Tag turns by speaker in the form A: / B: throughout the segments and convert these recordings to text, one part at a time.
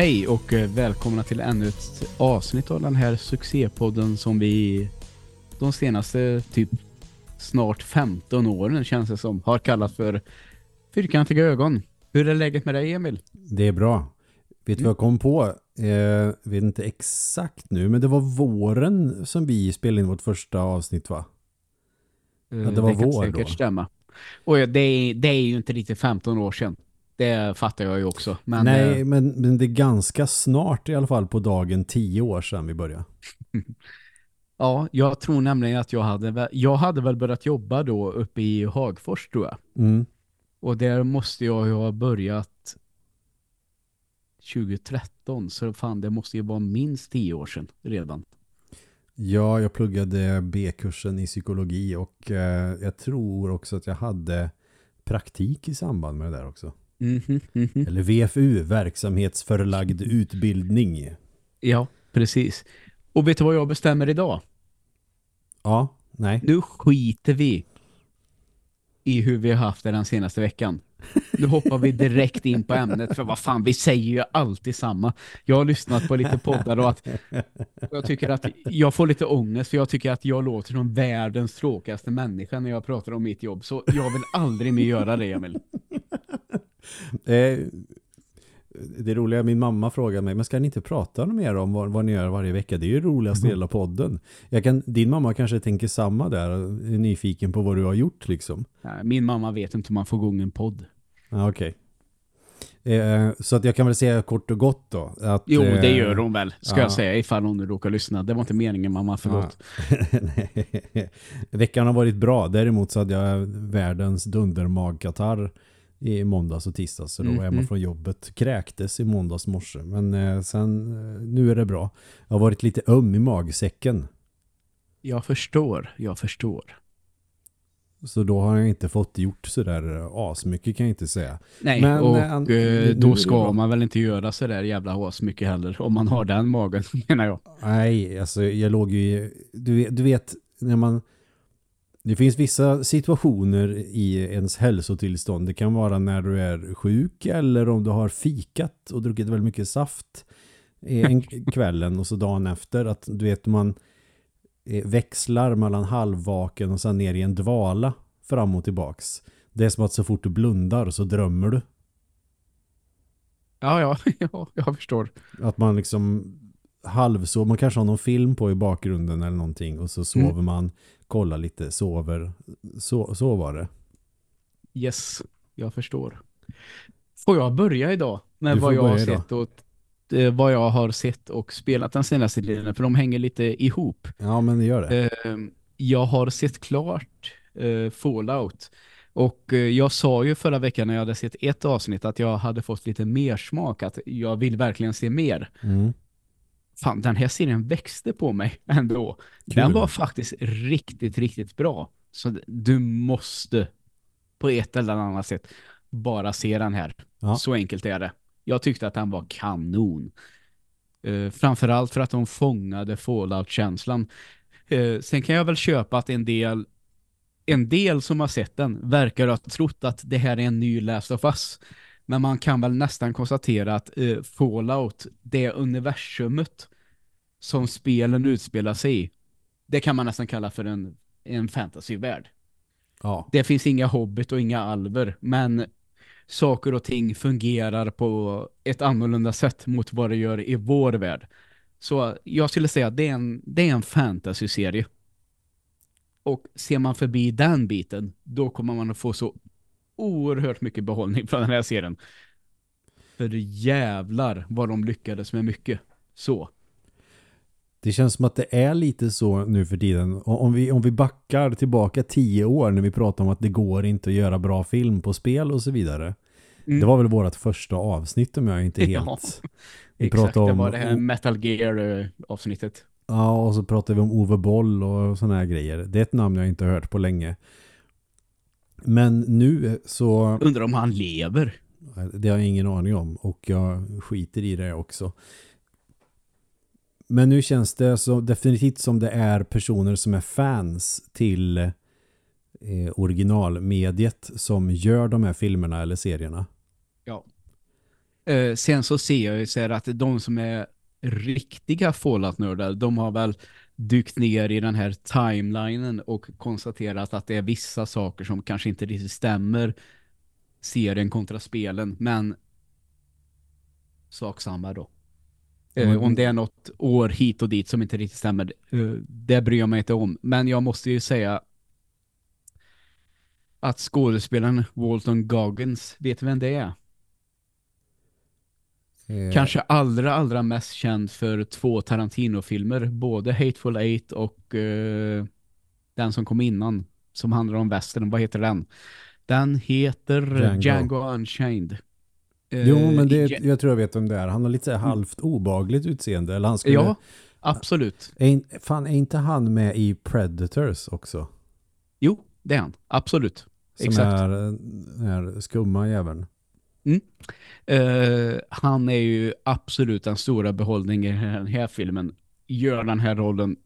A: Hej och eh, välkomna till ännu ett avsnitt av den här succépodden som vi de senaste typ snart 15 åren känns det som har kallat för Fyrkantiga ögon. Hur är läget med dig Emil?
B: Det är bra. Vet du vad jag kom på? Jag vet inte exakt nu, men det var våren som vi spelade in vårt första avsnitt va?
A: Ja,
B: det var
A: det kan
B: vår
A: säkert
B: då.
A: stämma. Och det är, det är ju inte riktigt 15 år sedan. Det fattar jag ju också. Men,
B: Nej,
A: eh,
B: men, men det är ganska snart i alla fall på dagen 10 år sedan vi började.
A: ja, jag tror nämligen att jag hade, jag hade väl börjat jobba då uppe i Hagfors tror jag.
B: Mm.
A: Och där måste jag ju ha börjat 2013. Så fan, det måste ju vara minst 10 år sedan redan.
B: Ja, jag pluggade B-kursen i psykologi och eh, jag tror också att jag hade praktik i samband med det där också.
A: Mhm, mhm.
B: Eller VFU, verksamhetsförlagd utbildning.
A: Ja, precis. Och vet du vad jag bestämmer idag?
B: Ja, nej.
A: Nu skiter vi i hur vi har haft det den senaste veckan. Nu hoppar vi direkt in på ämnet för vad fan, vi säger ju alltid samma. Jag har lyssnat på lite poddar och att jag tycker att jag får lite ångest för jag tycker att jag låter som världens tråkigaste människa när jag pratar om mitt jobb. Så jag vill aldrig mer göra det, Emil.
B: Eh, det roliga, min mamma frågar mig, men ska ni inte prata mer om vad, vad ni gör varje vecka? Det är ju roligaste
A: Mm.
B: delen av podden. Jag kan, din mamma kanske tänker samma där, är nyfiken på vad du har gjort liksom.
A: Min mamma vet inte om man får igång en podd.
B: Ja, okej. Eh, så att jag kan väl säga kort och gott då. Att,
A: Jo, det
B: eh,
A: gör hon väl, ska
B: ja.
A: jag säga, ifall hon råkar lyssna. Det var inte meningen, mamma, förlåt.
B: Nej. Veckan har varit bra. Däremot så hade jag världens dundermagkatarr i måndags och tisdags. Så då var jag hemma
A: Mhm.
B: från jobbet. Kräktes i måndags morse. Men eh, sen, eh, nu är det bra. Jag har varit lite öm i magsäcken.
A: Jag förstår, jag förstår.
B: Så då har jag inte fått gjort sådär eh, asmycket kan jag inte säga.
A: Nej,
B: Men,
A: och
B: eh, är det
A: då ska man väl inte göra så där jävla as mycket heller om man har den magen, menar jag.
B: Nej, alltså jag låg ju du, du vet när man det finns vissa situationer i ens hälsotillstånd. Det kan vara när du är sjuk eller om du har fikat och druckit väldigt mycket saft en kvällen och så dagen efter att du vet man eh, växlar mellan halvvaken och sen ner i en dvala fram och tillbaks. Det är som att så fort du blundar så drömmer du.
A: Ja, ja, ja jag förstår.
B: Att man liksom halvsov, man kanske har någon film på i bakgrunden eller någonting och så sover
A: Mm.
B: man, kollar lite, sover. Så, så var det.
A: Yes, jag förstår. Får jag börja idag med vad jag har
B: idag.
A: sett och eh, vad jag har sett och spelat den senaste tiden, för de hänger lite ihop.
B: Ja, men det gör det.
A: Eh, jag har sett klart eh, Fallout. Och eh, jag sa ju förra veckan när jag hade sett ett avsnitt att jag hade fått lite mer smak, att jag vill verkligen se mer.
B: Mm.
A: Fan, den här serien växte på mig ändå.
B: Kul.
A: Den var faktiskt riktigt, riktigt bra. Så du måste på ett eller annat sätt bara se den här.
B: Ja.
A: Så enkelt är det. Jag tyckte att den var kanon. Uh, framförallt för att de fångade Fallout-känslan. Eh, sen kan jag väl köpa att en del en del som har sett den verkar ha trott att det här är en ny Last of Us. Men man kan väl nästan konstatera att eh, Fallout, det universumet som spelen utspelar sig i, det kan man nästan kalla för en, en fantasyvärld.
B: Ja.
A: Det finns inga hobbit och inga alver, men saker och ting fungerar på ett annorlunda sätt mot vad det gör i vår värld. Så jag skulle säga att det är en, det är en fantasy-serie. Och ser man förbi den biten, då kommer man att få så oerhört mycket behållning från den här serien. För jävlar vad de lyckades med mycket. Så.
B: Det känns som att det är lite så nu för tiden. Om vi, om vi backar tillbaka tio år när vi pratar om att det går inte att göra bra film på spel och så vidare.
A: Mm.
B: Det var väl vårt första avsnitt om jag inte
A: Ja,
B: helt... vi
A: Exakt,
B: pratade
A: det
B: om-
A: var det här Metal Gear-avsnittet.
B: Ja, och så pratade vi om Ove Boll och sådana här grejer. Det är ett namn jag inte har hört på länge. Men nu så...
A: Undrar om han lever.
B: Det har jag ingen aning om och jag skiter i det också. Men nu känns det så definitivt som det är personer som är fans till eh, originalmediet som gör de här filmerna eller serierna.
A: Ja. Eh, sen så ser jag ju så här att de som är riktiga Fallout-nördar, de har väl dykt ner i den här timelinen och konstaterat att det är vissa saker som kanske inte riktigt stämmer serien kontra spelen, men sak samma då.
B: Mm.
A: Om det är något år hit och dit som inte riktigt stämmer, eh, det bryr jag mig inte om. Men jag måste ju säga att skådespelaren Walton Goggins, vet du vem det är?
B: Eh,
A: Kanske allra, allra mest känd för två Tarantino-filmer. Både Hateful Eight och eh, den som kom innan. Som handlar om västern. Vad heter den? Den heter
B: Django.
A: Django, Unchained. Eh,
B: Jo, men det, jag tror jag vet om det är. Han har lite halvt obagligt utseende. Eller han skulle,
A: Ja, absolut.
B: är, fan, är inte han med i Predators också?
A: Jo, det är han. Absolut.
B: Som
A: Exakt.
B: är den här skumma jäveln.
A: Eh, han är ju absolut den stora behållningen i den här filmen. Gör den här rollen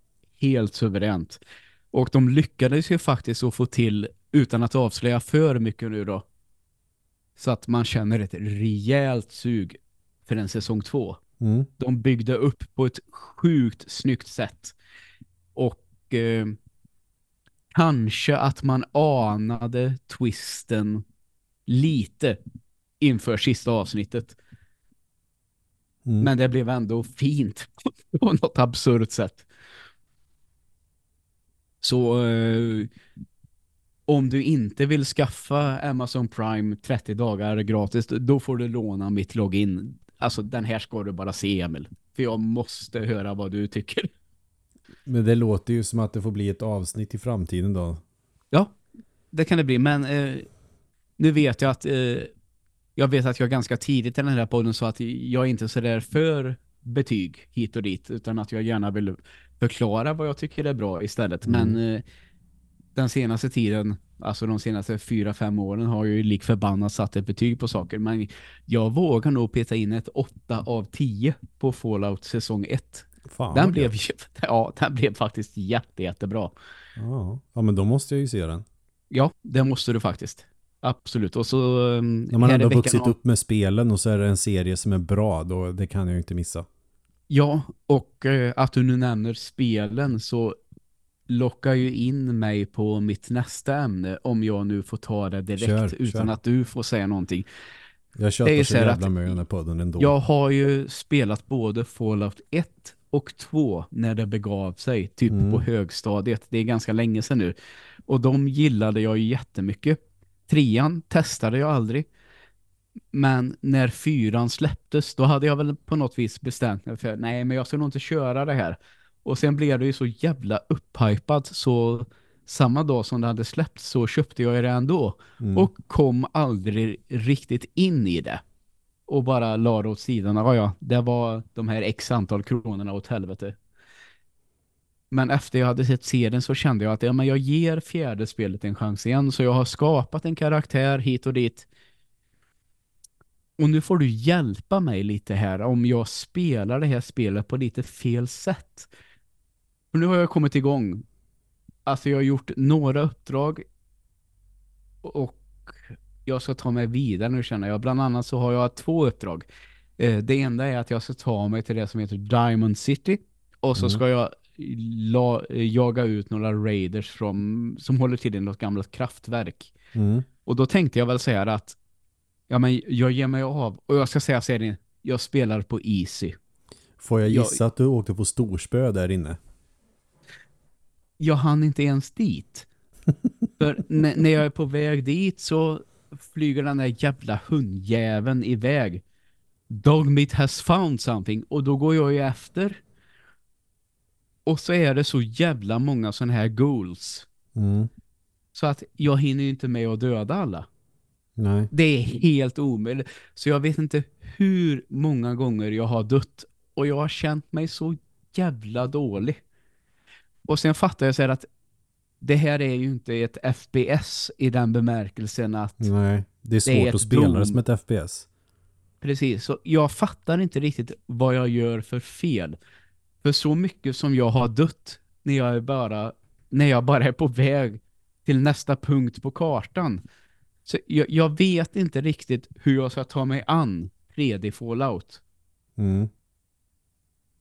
A: helt suveränt. Och de lyckades ju faktiskt att få till, utan att avslöja för mycket nu då, så att man känner ett rejält sug för en säsong två.
B: Mm.
A: De byggde upp på ett sjukt snyggt sätt. Och eh, kanske att man anade twisten lite inför sista avsnittet.
B: Mm.
A: Men det blev ändå fint på något absurt sätt. Så eh, om du inte vill skaffa Amazon Prime 30 dagar gratis, då får du låna mitt login. Alltså den här ska du bara se Emil. För jag måste höra vad du tycker.
B: Men det låter ju som att det får bli ett avsnitt i framtiden då.
A: Ja, det kan det bli. Men eh, nu vet jag att eh, jag vet att jag ganska tidigt i den här podden så att jag är inte så där för betyg hit och dit utan att jag gärna vill förklara vad jag tycker är bra istället.
B: Mm.
A: Men eh, den senaste tiden, alltså de senaste fyra, fem åren har jag ju lik förbannat satt ett betyg på saker. Men jag vågar nog peta in ett 8 av 10 på Fallout säsong 1.
B: Fan,
A: Den blev, ja, den blev faktiskt jätte, jättebra.
B: Ja. ja, men då måste jag ju se den.
A: Ja, det måste du faktiskt. Absolut. Och så... um,
B: När man ändå vuxit
A: har-
B: upp med spelen och så är det en serie som är bra, då, det kan jag ju inte missa.
A: Ja, och eh, att du nu nämner spelen så lockar ju in mig på mitt nästa ämne om jag nu får ta det direkt
B: Kör,
A: utan
B: kör.
A: att du får säga någonting.
B: Jag
A: ju
B: så jävla med den här podden ändå.
A: Jag har ju spelat både Fallout 1 och 2 när det begav sig, typ
B: Mm.
A: på högstadiet. Det är ganska länge sedan nu. Och de gillade jag ju jättemycket. Trean testade jag aldrig. Men när fyran släpptes, då hade jag väl på något vis bestämt mig för nej, men jag ska nog inte köra det här. Och sen blev det ju så jävla upphypad så samma dag som det hade släppts så köpte jag det ändå.
B: Mm.
A: Och kom aldrig riktigt in i det. Och bara la det åt sidan. Ja, ja, det var de här x antal kronorna åt helvete. Men efter jag hade sett serien så kände jag att ja, men jag ger fjärde spelet en chans igen. Så jag har skapat en karaktär hit och dit. Och nu får du hjälpa mig lite här om jag spelar det här spelet på lite fel sätt. För nu har jag kommit igång. Alltså jag har gjort några uppdrag och jag ska ta mig vidare nu känner jag. Bland annat så har jag två uppdrag. Eh, Det enda är att jag ska ta mig till det som heter Diamond City och så
B: Mm.
A: ska jag la, jaga ut några raiders från, som håller till i något gammalt kraftverk.
B: Mm.
A: Och då tänkte jag väl säga att ja, men jag ger mig av och jag ska säga serien, jag spelar på easy.
B: Får jag
A: Jag-
B: gissa att du åkte på storspö där inne?
A: jag hann inte ens dit. För när, när jag är på väg dit så flyger den där jävla hundjäveln iväg. Dogmeat has found something. Och då går jag ju efter. Och så är det så jävla många sådana här ghouls.
B: Mm.
A: Så att jag hinner ju inte med att döda alla.
B: Nej.
A: Det är helt omöjligt. Så jag vet inte hur många gånger jag har dött. Och jag har känt mig så jävla dålig. Och sen fattar jag så här att det här är ju inte ett FPS i den bemärkelsen att
B: Nej. Det är svårt
A: Det är
B: att spela det som ett FPS.
A: Precis, så jag fattar inte riktigt vad jag gör för fel. För så mycket som jag har dött när jag är bara, när jag bara är på väg till nästa punkt på kartan. Så jag, jag vet inte riktigt hur jag ska ta mig an 3D Fallout.
B: Mm.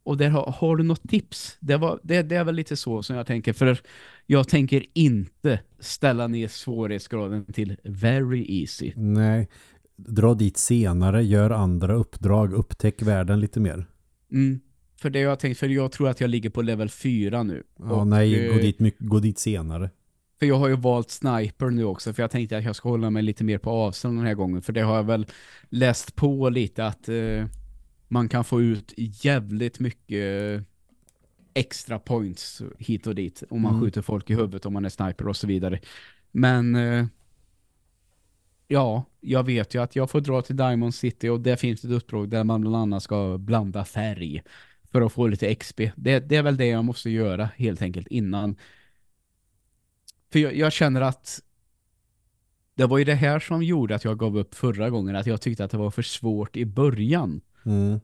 A: Och där har, har du något tips? Det, var, det, det är väl lite så som jag tänker. För jag tänker inte ställa ner svårighetsgraden till very easy.
B: Nej, dra dit senare, gör andra uppdrag, upptäck världen lite mer.
A: Mm. För det jag tänkt, för jag tror att jag ligger på level 4 nu.
B: Ja,
A: Och,
B: nej, gå
A: eh,
B: dit, mycket- gå dit senare.
A: För jag har ju valt sniper nu också. För jag tänkte att jag ska hålla mig lite mer på avstånd den här gången. För det har jag väl läst på lite att eh, man kan få ut jävligt mycket extra points hit och dit. Om man
B: Mm.
A: skjuter folk i huvudet om man är sniper och så vidare. Men eh, ja, jag vet ju att jag får dra till Diamond City och där finns ett uppdrag där man bland annat ska blanda färg för att få lite XP. Det, det är väl det jag måste göra helt enkelt innan för jag, jag känner att det var ju det här som gjorde att jag gav upp förra gången. Att jag tyckte att det var för svårt i början.
B: Mm.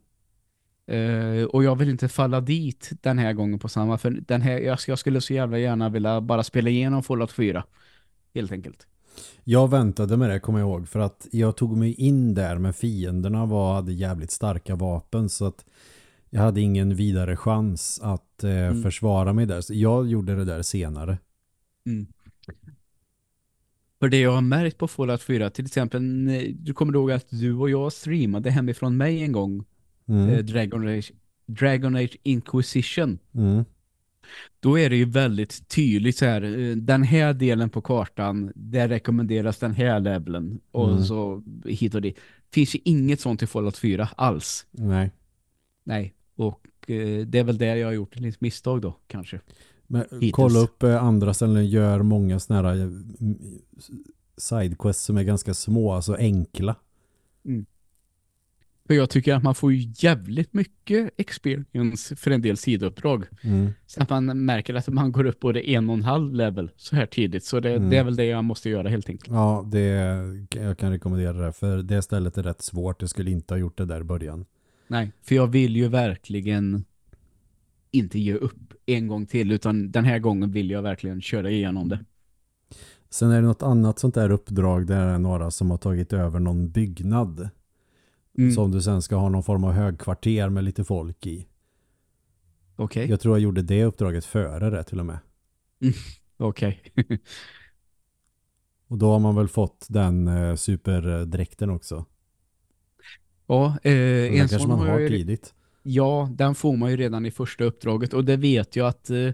A: Eh, och jag vill inte falla dit den här gången på samma. För den här, jag, jag skulle så jävla gärna vilja bara spela igenom Fallout 4. Helt enkelt.
B: Jag väntade med det, kommer jag ihåg. För att jag tog mig in där med fienderna var, hade jävligt starka vapen. Så att jag hade ingen vidare chans att eh,
A: Mm.
B: försvara mig där. Så jag gjorde det där senare.
A: Mm. För det jag har märkt på Fallout 4, till exempel, du kommer ihåg att du och jag streamade hemifrån mig en gång,
B: Mm.
A: eh, Dragon Age, Dragon Age Inquisition.
B: Mm.
A: Då är det ju väldigt tydligt så här, eh, den här delen på kartan, där rekommenderas den här leveln och
B: Mm.
A: så hit och dit. Finns ju inget sånt i Fallout 4 alls.
B: Nej.
A: Nej, och eh, det är väl där jag har gjort ett misstag då, kanske.
B: Men
A: Hittills.
B: kolla upp eh, andra ställen, gör många såna här eh, sidequests som är ganska små, alltså enkla.
A: För jag tycker att man får ju jävligt mycket experience för en del sidouppdrag.
B: Mm.
A: Så att man märker att man går upp både en och en halv level så här tidigt. Så det,
B: Mm.
A: det är väl det jag måste göra helt enkelt.
B: Ja, det, jag kan rekommendera det. För det stället är rätt svårt. Jag skulle inte ha gjort det där i början.
A: Nej, för jag vill ju verkligen inte ge upp en gång till utan den här gången vill jag verkligen köra igenom det.
B: Sen är det något annat sånt där uppdrag där det är några som har tagit över någon byggnad.
A: Mm.
B: Som du sen ska ha någon form av högkvarter med lite folk i.
A: Okej,
B: Jag tror jag gjorde det uppdraget före det till och med.
A: okej.
B: Och då har man väl fått den eh, superdräkten också.
A: Ja, eh,
B: Den
A: en
B: kanske man
A: har
B: tidigt.
A: Ja, den får man ju redan i första uppdraget och det vet jag att eh,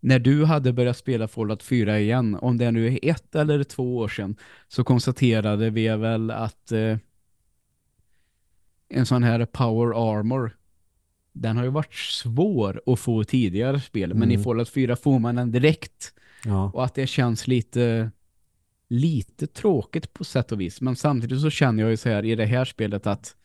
A: när du hade börjat spela Fallout 4 igen, om det nu är ett eller två år sedan, så konstaterade vi väl att eh, en sån här Power Armor den har ju varit svår att få tidigare spel, men i
B: Mm.
A: Fallout 4 får man den direkt
B: Ja.
A: och att det känns lite lite tråkigt på sätt och vis. Men samtidigt så känner jag ju så här i det här spelet att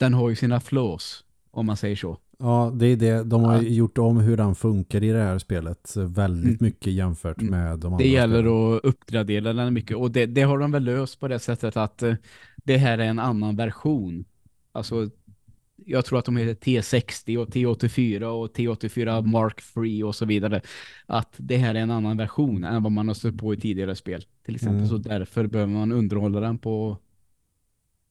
A: den har ju sina flaws, om man säger så.
B: ja, det är det. De har
A: Ja.
B: gjort om hur den funkar i det här spelet väldigt
A: Mm.
B: mycket jämfört
A: Mm.
B: med de andra
A: Det gäller
B: spelen.
A: att uppgradera den mycket och det, det har de väl löst på det sättet att eh, det här är en annan version. Alltså jag tror att de heter T60 och T84 och T84 Mark III och så vidare. Att det här är en annan version än vad man har stött på i tidigare spel. Till exempel
B: Mm.
A: så därför behöver man underhålla den på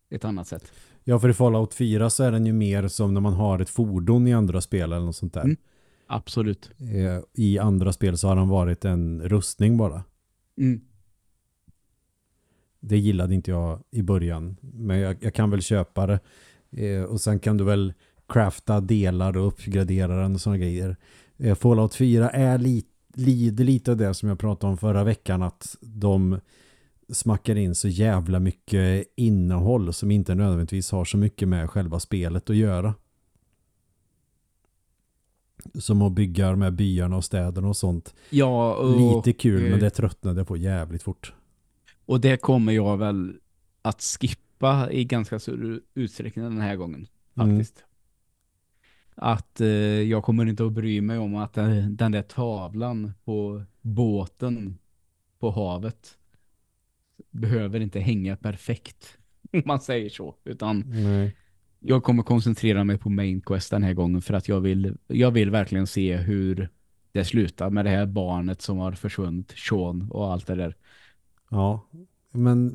A: ett annat sätt.
B: Ja, för i Fallout 4 så är den ju mer som när man har ett fordon i andra spel eller något sånt där.
A: Mm. Absolut.
B: Eh, I andra spel så har den varit en rustning bara.
A: Mm.
B: Det gillade inte jag i början. Men jag, jag kan väl köpa det. Eh, och sen kan du väl crafta delar och uppgradera den och sådana grejer. Eh, Fallout 4 är li, lider lite av det som jag pratade om förra veckan. Att de smackar in så jävla mycket innehåll som inte nödvändigtvis har så mycket med själva spelet att göra. Som att bygga de här byarna och städerna och sånt.
A: Ja, och,
B: Lite kul
A: eh,
B: men det tröttnade jag på jävligt fort.
A: och det kommer jag väl att skippa i ganska stor utsträckning den här gången.
B: Mm.
A: Faktiskt. Att eh, jag kommer inte att bry mig om att eh, den där tavlan på båten på havet behöver inte hänga perfekt. Om man säger så. Utan
B: Nej.
A: jag kommer koncentrera mig på main quest den här gången för att jag vill, jag vill verkligen se hur det slutar med det här barnet som har försvunnit, Sean och allt det där.
B: Ja, men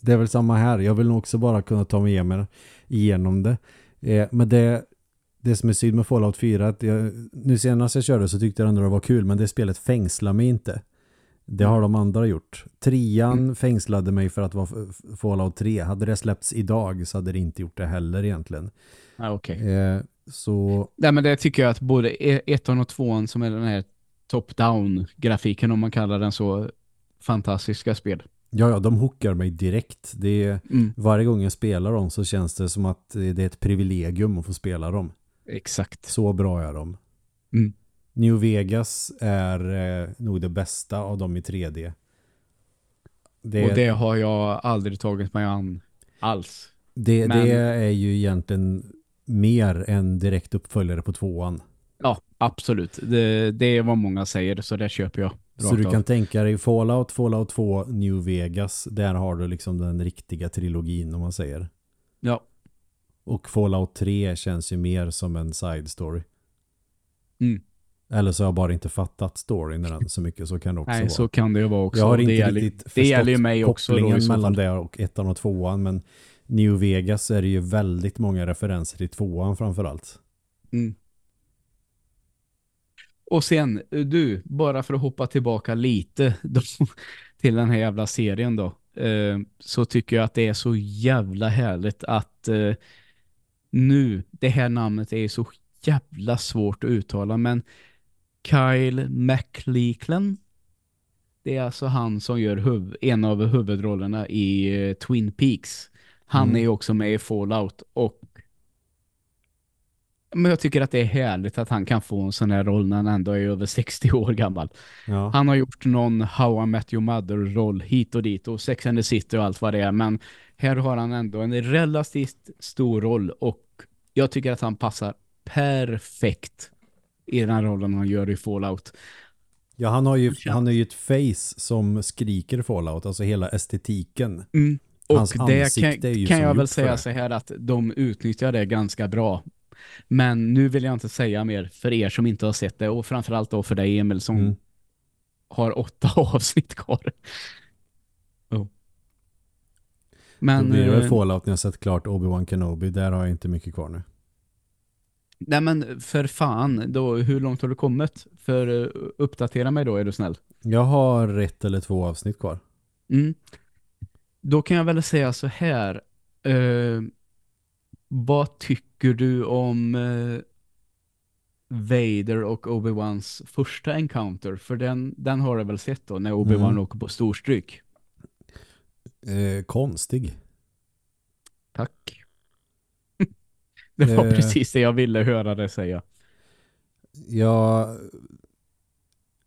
B: det är väl samma här. Jag vill nog också bara kunna ta mig igenom, det. Eh, men det, det som är synd med Fallout 4 att jag, nu senast jag körde så tyckte jag ändå det var kul men det spelet fängslar mig inte. Det har de andra gjort. Trian mm. fängslade mig för att vara Fallout 3. Hade det släppts idag så hade det inte gjort det heller egentligen.
A: Ah, okay.
B: eh, så...
A: Nej, men det tycker jag att både e- ettan och tvåan som är den här top-down-grafiken om man kallar den så fantastiska spel.
B: Ja, ja, de hookar mig direkt. Det är, mm. Varje gång jag spelar dem så känns det som att det är ett privilegium att få spela dem.
A: Exakt.
B: Så bra är de.
A: Mm.
B: New Vegas är eh, nog det bästa av dem i 3D.
A: Det, och det har jag aldrig tagit mig an alls.
B: Det, Men... det är ju egentligen mer än direkt uppföljare på tvåan.
A: Ja, absolut. Det, det är vad många säger så det köper jag.
B: Så du kan av. tänka dig Fallout, Fallout 2, New Vegas. Där har du liksom den riktiga trilogin om man säger.
A: Ja.
B: Och Fallout 3 känns ju mer som en side story.
A: Mm.
B: Eller så har jag bara inte fattat storyn i den så mycket. Så kan det också
A: Nej,
B: vara.
A: så kan det ju vara också.
B: Jag har inte det riktigt
A: det gäller ju mig
B: också kopplingen mellan det och ettan och tvåan. Men New Vegas är det ju väldigt många referenser till tvåan framförallt.
A: Mm. Och sen, du, bara för att hoppa tillbaka lite då, till den här jävla serien då. Eh, så tycker jag att det är så jävla härligt att eh, nu, det här namnet är så jävla svårt att uttala men Kyle MacLachlan det är alltså han som gör en av huvudrollerna i uh, Twin Peaks. Han mm. är också med i Fallout och men jag tycker att det är härligt att han kan få en sån här roll när han ändå är över 60 år gammal.
B: Ja.
A: Han har gjort någon How I Met Your Mother-roll hit och dit och Sex and the City och allt vad det är. Men här har han ändå en relativt stor roll och jag tycker att han passar perfekt i den rollen han gör i Fallout.
B: Ja, han har ju, han har ju ett face som skriker Fallout, alltså hela estetiken.
A: Mm. Och Hans det kan, kan jag väl säga så här att de utnyttjar det ganska bra. Men nu vill jag inte säga mer för er som inte har sett det och framförallt då för dig Emil som mm. har åtta avsnitt kvar. Oh.
B: Men, Då blir det väl eh, Fallout när jag sett klart Obi-Wan Kenobi. Där har jag inte mycket kvar nu.
A: Nej men för fan, då, hur långt har du kommit? För uh, uppdatera mig då, är du snäll.
B: Jag har ett eller två avsnitt kvar.
A: Mm. Då kan jag väl säga så här. Uh, vad tycker du om uh, Vader och Obi-Wans första encounter? För den, den har du väl sett då, när Obi-Wan mm. åker på storstryk?
B: Eh, konstig.
A: Tack. Det var eh, precis det jag ville höra dig säga.
B: Ja,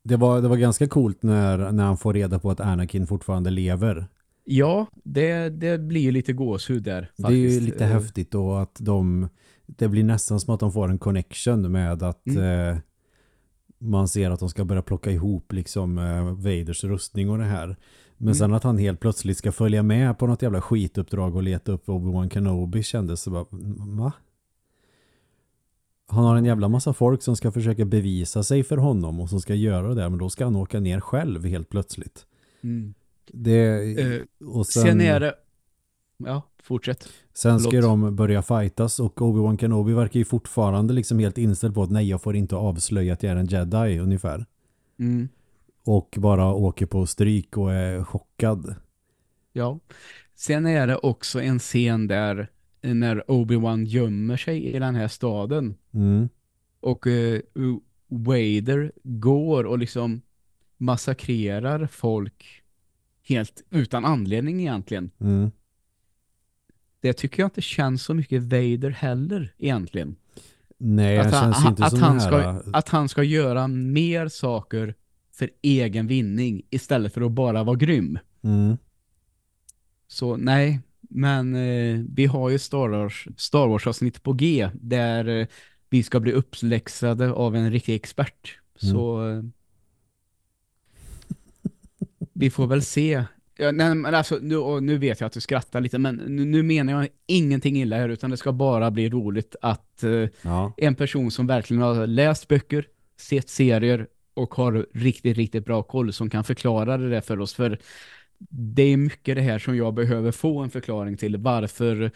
B: det var, det var ganska coolt när, när han får reda på att Anakin fortfarande lever.
A: Ja, det, det blir ju lite gåshud där. Faktiskt.
B: Det är ju lite uh, häftigt då att de, det blir nästan som att de får en connection med att mm. eh, man ser att de ska börja plocka ihop liksom eh, Vaders rustning och det här. Men mm. sen att han helt plötsligt ska följa med på något jävla skituppdrag och leta upp Obi-Wan Kenobi kändes så bara, va? Han har en jävla massa folk som ska försöka bevisa sig för honom och som ska göra det, men då ska han åka ner själv helt plötsligt.
A: Mm.
B: Det,
A: uh, och sen, sen är det ja, fortsätt.
B: Sen ska Låt. de börja fightas och Obi-Wan Kenobi verkar ju fortfarande liksom helt inställd på att nej, jag får inte avslöja att jag är en jedi ungefär.
A: Mm.
B: Och bara åker på stryk och är chockad.
A: Ja. Sen är det också en scen där när Obi-Wan gömmer sig i den här staden.
B: Mm.
A: Och uh, Vader går och liksom massakrerar folk helt utan anledning egentligen.
B: Mm.
A: Det tycker jag inte känns så mycket Vader heller egentligen.
B: Nej, att han, känns inte
A: att
B: så
A: han ska, Att han ska göra mer saker för egen vinning istället för att bara vara grym.
B: Mm.
A: Så nej, men eh, vi har ju Star Wars, Star Wars avsnitt på G där eh, vi ska bli uppläxade av en riktig expert. Mm. Så eh, vi får väl se. Ja, nej, men alltså, nu, nu vet jag att du skrattar lite, men nu, nu menar jag ingenting illa här, utan det ska bara bli roligt att eh,
B: ja.
A: en person som verkligen har läst böcker, sett serier och har riktigt, riktigt bra koll som kan förklara det där för oss. För det är mycket det här som jag behöver få en förklaring till varför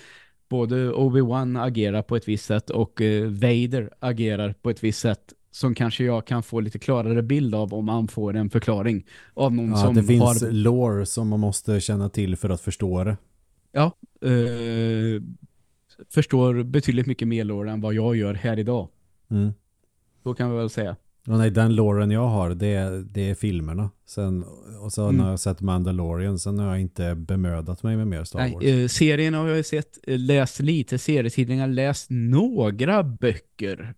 A: både Obi-Wan agerar på ett visst sätt och eh, Vader agerar på ett visst sätt som kanske jag kan få lite klarare bild av om man får en förklaring av någon
B: Ja,
A: som
B: det finns
A: har
B: lore som man måste känna till för att förstå det.
A: ja, eh, förstår betydligt mycket mer lore än vad jag gör här idag.
B: Mm.
A: Så kan vi väl säga.
B: Och nej, den loren jag har, det är, det är filmerna. Sen, och så
A: Mm.
B: har jag sett Mandalorian, sen har jag inte bemödat mig med mer Star
A: Nej,
B: Wars.
A: eh, serien har jag sett, eh, läst lite serietidningar, läst några böcker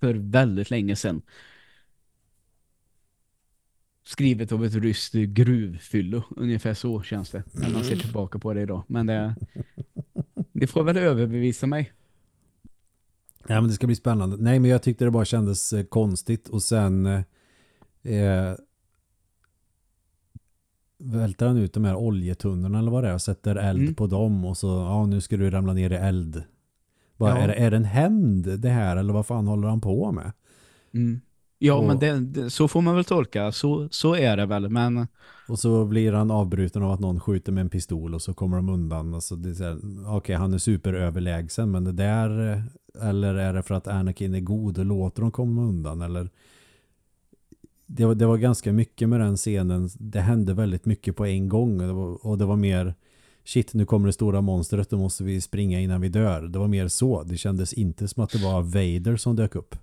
A: för väldigt länge sedan. Skrivet av ett ryskt gruvfyllo, ungefär så känns det när man ser tillbaka på det idag. Men det, det får väl överbevisa mig.
B: Ja, men det ska bli spännande. Nej, men jag tyckte det bara kändes eh, konstigt. Och sen eh, eh, välter han ut de här oljetunnorna eller vad det är och sätter eld
A: Mm.
B: på dem och så, ja nu ska du ramla ner i eld. Bara,
A: Ja.
B: är, det, är det en hämnd det här eller vad fan håller han på med?
A: Mm. Ja,
B: Och-
A: men det, det, så får man väl tolka. Så, så är det väl. Men
B: Och så blir han avbruten av att någon skjuter med en pistol och så kommer de undan. Alltså det är så här, Okej, han är superöverlägsen men det där eller är det för att Anakin är god och låter dem komma undan eller det var, det var ganska mycket med den scenen. Det hände väldigt mycket på en gång och det var, och det var mer shit, nu kommer det stora monstret, då måste vi springa innan vi dör. Det var mer så. Det kändes inte som att det var Vader som dök upp.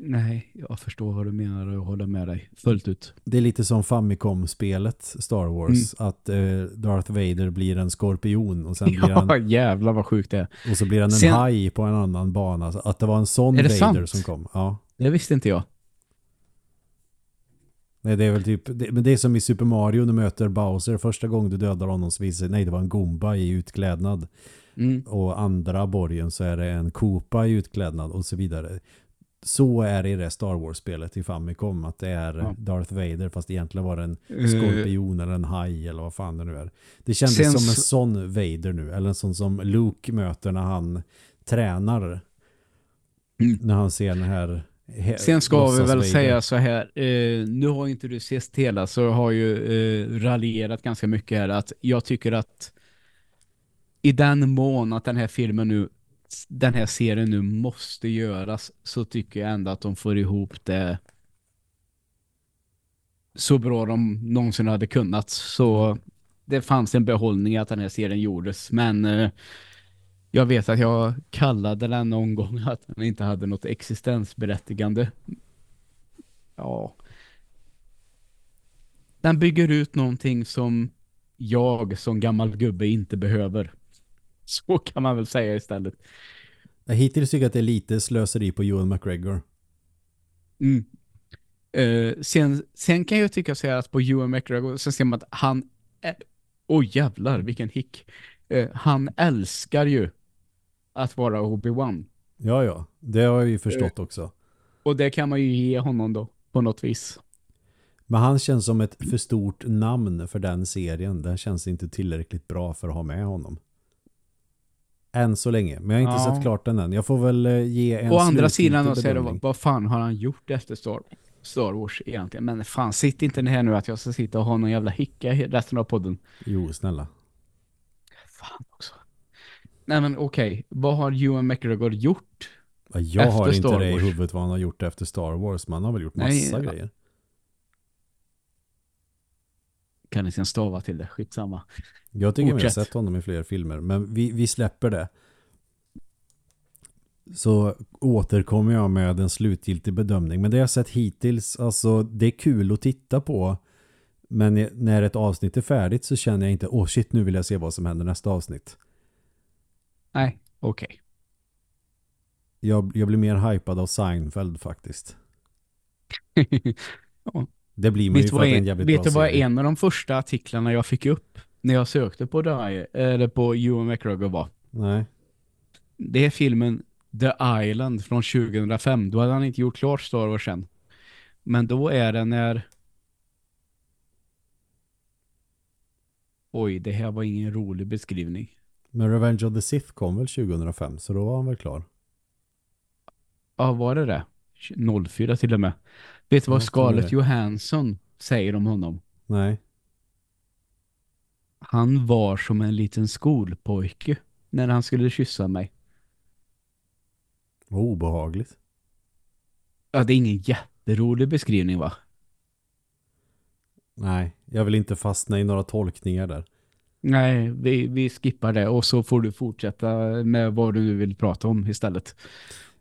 A: Nej, jag förstår vad du menar och jag håller med dig fullt ut.
B: Det är lite som Famicom-spelet Star Wars. Att eh, Darth Vader blir en skorpion och sen blir han
A: Ja, jävlar vad sjukt det är.
B: Och så blir han en
A: Sen-
B: haj på en annan bana. Så Att det var en sån Vader
A: sant?
B: som kom. Ja.
A: Det visste inte jag.
B: Nej, det är väl typ, det, men det är som i Super Mario, du möter Bowser. Första gången du dödar honom så visar nej det var en Goomba i utklädnad.
A: Mm.
B: Och andra borgen så är det en Koopa i utklädnad och så vidare. Så är det i det Star Wars-spelet i Famicom. Att det är
A: Ja.
B: Darth Vader fast egentligen var det en
A: Eh,
B: skorpion eller en haj eller vad fan det nu är. Det kändes
A: Sen
B: som en
A: så-
B: sån Vader nu. Eller en sån som Luke möter när han tränar.
A: Mm.
B: När han ser den här
A: Sen ska vi väl
B: Vader.
A: säga så här, eh, nu har inte du sett hela så har ju eh, raljerat ganska mycket här att jag tycker att i den mån att den här filmen nu den här serien nu måste göras så tycker jag ändå att de får ihop det så bra de någonsin hade kunnat så det fanns en behållning i att den här serien gjordes men eh, jag vet att jag kallade den någon gång att den inte hade något existensberättigande. Ja. Den bygger ut någonting som jag som gammal gubbe inte behöver. Så kan man väl säga istället.
B: Hittills tycker jag att det är lite slöseri på Ewan McGregor.
A: Mm. Eh, sen, sen kan jag tycka så här att på Ewan McGregor så ser man att han är, oj jävlar vilken hick. Eh, han älskar ju att vara Obi-Wan.
B: Ja, ja. Det har jag ju förstått också.
A: Och det kan man ju ge honom då på något vis.
B: Men han känns som ett för stort namn för den serien. Den känns inte tillräckligt bra för att ha med honom. Än så länge. Men jag har inte
A: Ja.
B: sett klart den än. Jag får väl eh, ge en
A: Å andra sidan då säger det, vad, vad fan har han gjort efter Star, Star Wars egentligen? Men fan, sitt inte här nu att jag ska sitta och ha någon jävla hicka resten av podden.
B: Jo, snälla.
A: Fan också. Nej men okej, vad har Ewan McGregor gjort?
B: Ja, Jag
A: Efter
B: har inte
A: Star
B: det i huvudet vad han har gjort efter Star Wars. Man har väl gjort
A: Nej,
B: massa
A: ja.
B: grejer.
A: Kan inte ens stava till det, skitsamma.
B: Jag tycker jag har sett honom i fler filmer. Men vi, vi släpper det. Så återkommer jag med en slutgiltig bedömning. Men det jag sett hittills, alltså det är kul att titta på. Men när ett avsnitt är färdigt så känner jag inte, åh shit nu vill jag se vad som händer nästa avsnitt.
A: Nej, okej.
B: Jag, jag blir mer hypad av Seinfeld faktiskt.
A: ja.
B: Det blir man
A: Vet
B: ju för att en
A: en,
B: jävligt
A: vet du vad en av de första artiklarna jag fick upp när jag sökte på det, eller på Ewan McGregor var?
B: Nej.
A: Det är filmen The Island från 2005. Då hade han inte gjort klart Star Wars än. Men då är det när... Oj, det här var ingen rolig beskrivning.
B: Men Revenge of the Sith kom väl 2005 så då var han väl klar.
A: Ja, var det det? 04 till och med. Vet du vad Scarlett. Johansson säger om honom?
B: Nej.
A: Han var som en liten skolpojke när han skulle kyssa mig.
B: Vad obehagligt.
A: Ja, det är ingen jätterolig beskrivning va?
B: Nej, jag vill inte fastna i några tolkningar där.
A: Nej, vi, vi skippar det och så får du fortsätta med vad du vill prata om istället.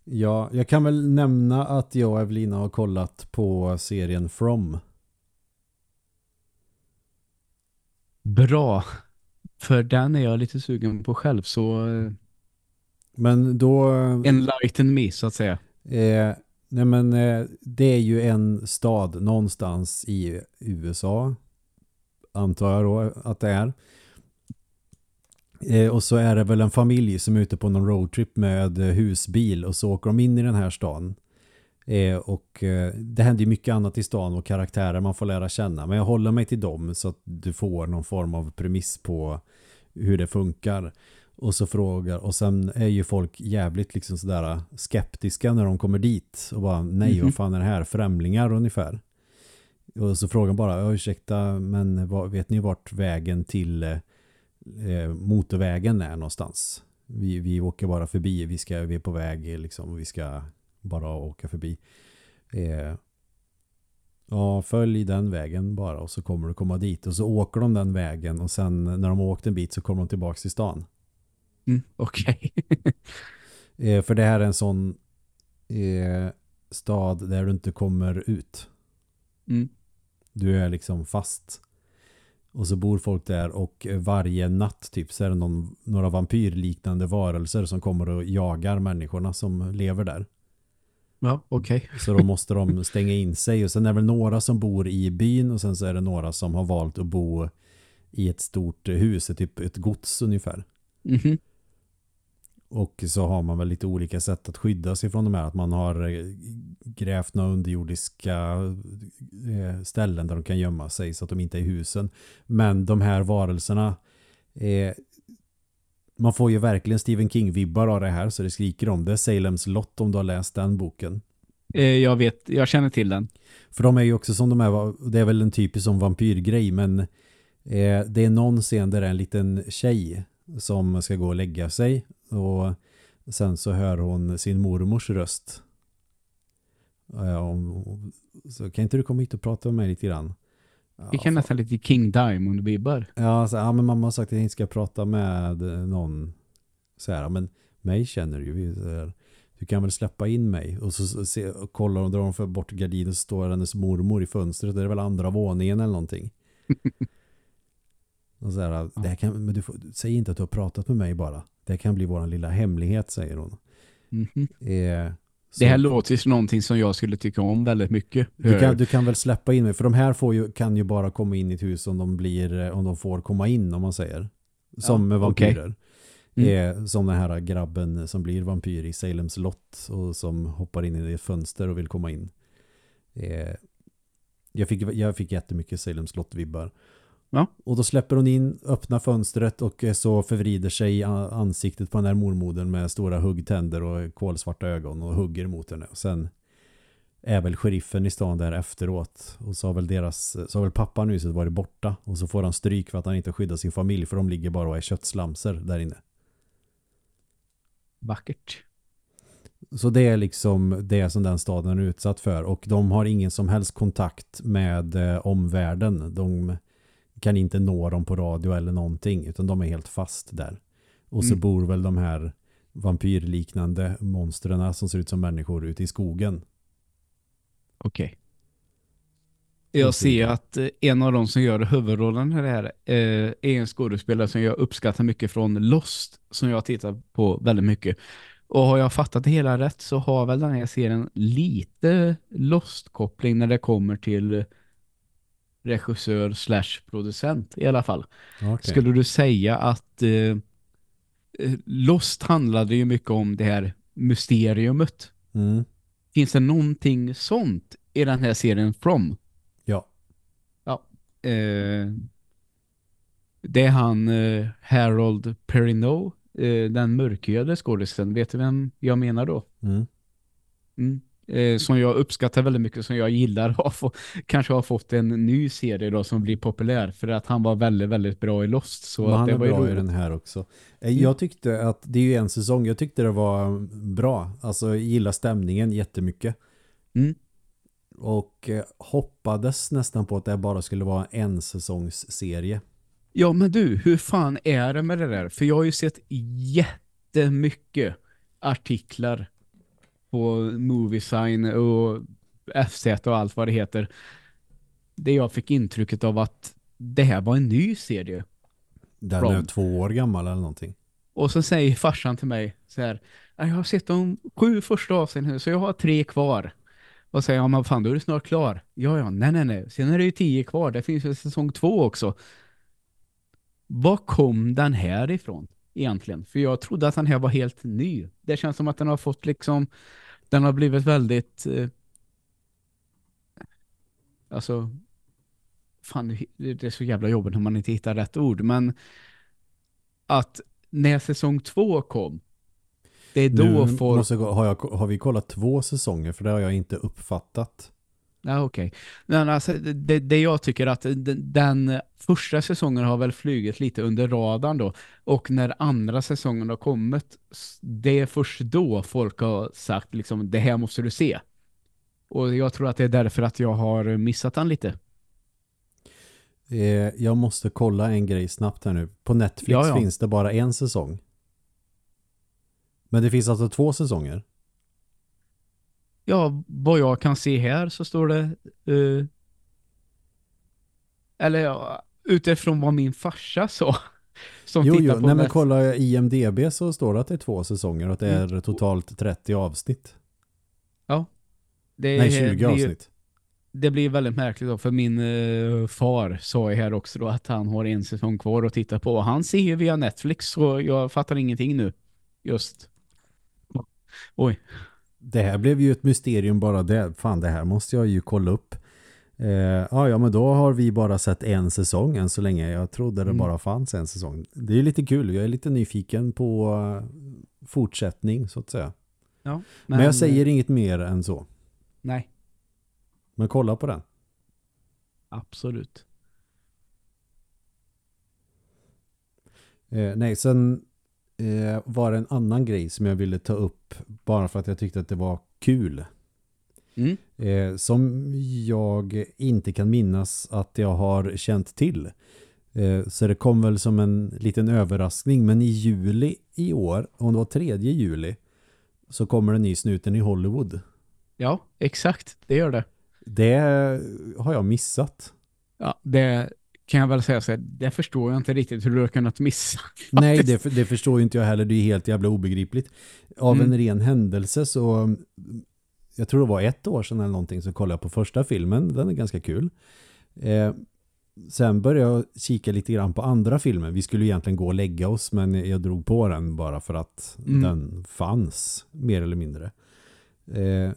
B: Ja, jag kan väl nämna att jag och Evelina har kollat på serien From.
A: Bra. För den är jag lite sugen på själv så
B: Men då...
A: enlighten me så att säga.
B: Eh, nej men eh, det är ju en stad någonstans i USA. Antar jag då att det är. Eh, och så är det väl en familj som är ute på någon roadtrip med eh, husbil och så åker de in i den här stan. Eh, och det händer ju mycket annat i stan och karaktärer man får lära känna. Men jag håller mig till dem så att du får någon form av premiss på hur det funkar. Och så frågar, och sen är ju folk jävligt liksom sådär skeptiska när de kommer dit. Och bara, nej
A: Mhm.
B: vad fan är det här? Främlingar ungefär. Och så frågar bara, ursäkta, men vad, vet ni vart vägen till motorvägen är någonstans? Vi, vi åker bara förbi, vi, ska, vi är på väg liksom, vi ska bara åka förbi. Eh, ja, följ den vägen bara och så kommer du komma dit. Och så åker de den vägen och sen när de har åkt en bit så kommer de tillbaka till stan.
A: Mm, Okej.
B: Eh, för det här är en sån eh, stad där du inte kommer ut.
A: Mm.
B: Du är liksom fast. Och så bor folk där och varje natt typ så är det någon, några vampyrliknande varelser som kommer och jagar människorna som lever där.
A: Ja, okej.
B: Så då måste de stänga in sig. Och sen är det väl några som bor i byn och sen så är det några som har valt att bo i ett stort hus, typ ett gods ungefär.
A: Mhm.
B: Och så har man väl lite olika sätt att skydda sig från de här. Att man har eh, grävt några underjordiska eh, ställen där de kan gömma sig så att de inte är i husen. Men de här varelserna eh, man får ju verkligen Stephen King-vibbar av det här så det skriker om det. Salems Lot om du har läst den boken.
A: Eh, Jag vet, jag känner till den.
B: För de är ju också som de är, det är väl en typisk som vampyrgrej men eh, det är någon scen där det är en liten tjej som ska gå och lägga sig och sen så hör hon sin mormors röst. Om- så kan inte du komma hit och prata med mig lite grann? Ja,
A: Vi kan nästan lite King Diamond-vibbar.
B: Ja, så, ja, men mamma har sagt att jag inte ska prata med någon så här, men mig känner du ju. Du kan väl släppa in mig? Och så, se, och kollar och drar de för bort gardinen så står hennes mormor i fönstret. Det är väl andra våningen eller någonting. och så här, det här kan, men du får, säg inte att du har pratat med mig bara. Det kan bli vår lilla hemlighet, säger hon.
A: Mhm.
B: Eh, så-
A: Det här låter ju som någonting som jag skulle tycka om väldigt mycket.
B: du kan, du kan väl släppa in mig för de här får ju, kan ju bara komma in i ett hus om de blir om de får komma in om man säger. Som
A: Ja,
B: med vampyrer.
A: Mm.
B: Eh, som den här grabben som blir vampyr i Salems lott och som hoppar in i ett fönster och vill komma in. Eh, jag, fick, jag fick jättemycket Salems lott-vibbar.
A: Ja.
B: Och då släpper hon in, öppnar fönstret och så förvrider sig ansiktet på den här mormodern med stora huggtänder och kolsvarta ögon och hugger mot henne. Och sen är väl sheriffen i stan där efteråt och så har väl deras så har väl pappan nu varit borta och så får han stryk för att han inte skyddar sin familj för de ligger bara och är köttslamser där inne.
A: Vackert.
B: Så det är liksom det som den staden är utsatt för och de har ingen som helst kontakt med eh, omvärlden. De kan inte nå dem på radio eller någonting utan de är helt fast där. Och så
A: Mm.
B: bor väl de här vampyrliknande monstren som ser ut som människor ute i skogen.
A: Okej. Jag ser att eh, en av de som gör huvudrollen i det här eh, är en skådespelare som jag uppskattar mycket från Lost som jag tittar på väldigt mycket. Och har jag fattat det hela rätt så har väl den här serien lite Lost-koppling när det kommer till regissör slash producent i alla fall.
B: Okej.
A: Skulle du säga att eh, eh, Lost handlade ju mycket om det här mysteriumet.
B: Mm.
A: Finns det någonting sånt i den här serien From?
B: Ja.
A: Eh, det är han eh, Harold Perrineau, eh, den mörkhyade skådisen. Vet du vem jag menar då?
B: Mm.
A: Mm. Eh, som jag uppskattar väldigt mycket, som jag gillar, har få, kanske har fått en ny serie då som blir populär för att han var väldigt, väldigt bra i Lost. Så
B: han
A: det
B: är
A: var
B: bra i den här också. Eh,
A: Mm.
B: Jag tyckte att, det är ju en säsong, jag tyckte det var bra. Alltså jag gillar stämningen jättemycket.
A: Mm.
B: Och eh, hoppades nästan på att det bara skulle vara en säsongsserie.
A: Ja, men du, hur fan är det med det där? För jag har ju sett jättemycket artiklar på Moviesign och FZ och allt vad det heter. Det jag fick intrycket av att det här var en ny serie.
B: Den
A: Bra.
B: är två år gammal eller någonting.
A: Och så säger farsan till mig så här, "Ja, jag har sett de sju första avsnitten nu, så jag har tre kvar. Och säger, ja men fan då är du snart klar. Ja, ja, nej, nej, nej. Sen är det ju tio kvar, det finns ju säsong två också. Var kom den här ifrån egentligen? För jag trodde att den här var helt ny. Det känns som att den har fått liksom, den har blivit väldigt, eh, alltså, fan det är så jävla jobbigt när man inte hittar rätt ord, men att när säsong två kom, det är då
B: nu jag gå- har, jag, har vi kollat två säsonger för det har jag inte uppfattat.
A: Ja, okej. Men alltså, det, det jag tycker att den, första säsongen har väl flugit lite under radarn då. Och när andra säsongen har kommit, det är först då folk har sagt liksom, det här måste du se. Och jag tror att det är därför att jag har missat den lite.
B: Eh, jag måste kolla en grej snabbt här nu. På Netflix
A: Ja, ja.
B: finns det bara en säsong. Men det finns alltså två säsonger.
A: Ja, vad jag kan se här så står det... eh, eller ja, utifrån vad min farsa sa. Som
B: Jo, jo.
A: på
B: Nej, men kolla IMDB så står det att det är två säsonger och att det är
A: Mm.
B: totalt 30 avsnitt.
A: det,
B: Nej, 20
A: blir-
B: avsnitt.
A: det blir väldigt märkligt då, för min eh, far sa ju här också då att han har en säsong kvar att titta på. Han ser ju via Netflix så jag fattar ingenting nu. Just. Oj.
B: Det här blev ju ett mysterium bara det. Fan, det här måste jag ju kolla upp. Eh, ja, ja, men då har vi bara sett en säsong än så länge. Jag trodde det
A: Mm.
B: bara fanns en säsong. Det är ju lite kul. Jag är lite nyfiken på eh, fortsättning så att säga.
A: Ja,
B: Men, jag säger inget mer än så.
A: Nej,
B: Men kolla på den.
A: absolut.
B: Eh, nej, sen eh, var det en annan grej som jag ville ta upp bara för att jag tyckte att det var kul.
A: Mm.
B: Eh, som jag inte kan minnas att jag har känt till. Eh, så det kom väl som en liten överraskning. Men i juli i år, om det var 3 juli, så kommer en ny snuten i Hollywood.
A: Ja, exakt. Det gör det.
B: Det har jag missat.
A: Ja, det kan jag väl säga så här, det förstår jag inte riktigt hur du har kunnat missa.
B: Nej, det, det förstår inte jag heller. Det är helt jävla obegripligt. Av
A: Mm.
B: en ren händelse så jag tror det var ett år sedan eller någonting så kollade jag på första filmen. Den är ganska kul. Eh, sen började jag kika lite grann på andra filmer. Vi skulle egentligen gå och lägga oss men jag drog på den bara för att
A: Mm.
B: den fanns mer eller mindre. Eh,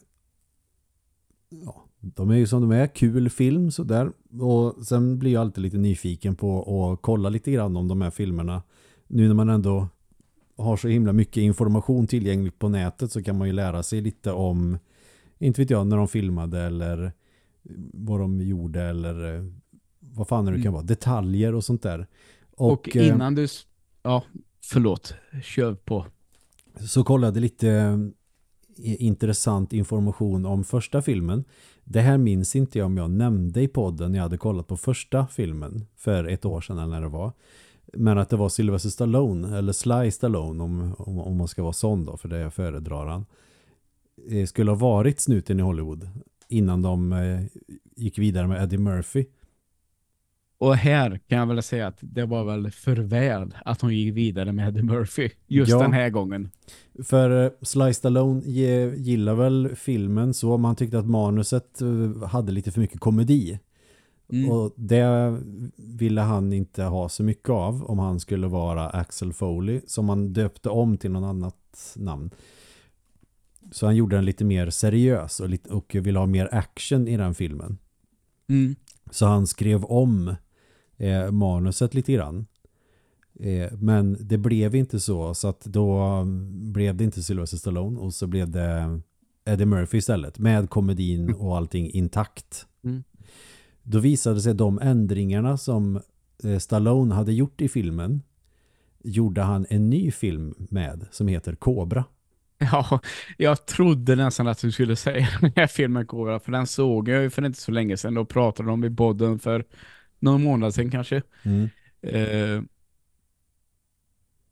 B: ja, de är ju som de är, kul film sådär. Och sen blir jag alltid lite nyfiken på att kolla lite grann om de här filmerna. Nu när man ändå har så himla mycket information tillgängligt på nätet så kan man ju lära sig lite om, inte vet jag, när de filmade eller vad de gjorde eller eh, vad fan det nu kan
A: Mm.
B: vara, detaljer och sånt där.
A: Och,
B: eh,
A: innan du... Ja, förlåt. Kör på.
B: så kollade lite intressant information om första filmen. Det här minns inte jag om jag nämnde i podden när jag hade kollat på första filmen för ett år sedan eller när det var. Men att det var Sylvester Stallone, eller Sly Stallone om, om, om man ska vara sån då, för det jag föredrar han. Det Skulle ha varit snuten i Hollywood innan de eh, gick vidare med Eddie Murphy.
A: Och här kan jag väl säga att det var väl för väl att hon gick vidare med Eddie Murphy just
B: Ja.
A: den här gången.
B: För eh, Sly Stallone gillar väl filmen så man tyckte att manuset eh, hade lite för mycket komedi.
A: Mm.
B: Och det ville han inte ha så mycket av om han skulle vara Axel Foley som han döpte om till någon annat namn. Så han gjorde den lite mer seriös och, lite, och ville ha mer action i den filmen.
A: Mm.
B: Så han skrev om eh, manuset lite grann. Eh, men det blev inte så så att då mm, blev det inte Sylvester Stallone och så blev det Eddie Murphy istället med komedin och allting intakt.
A: Mm.
B: Då visade sig de ändringarna som eh, Stallone hade gjort i filmen gjorde han en ny film med som heter Cobra.
A: Ja, jag trodde nästan att du skulle säga den här filmen Cobra, för den såg jag ju för inte så länge sedan och pratade om i podden för någon månad sedan kanske.
B: Mm.
A: Eh,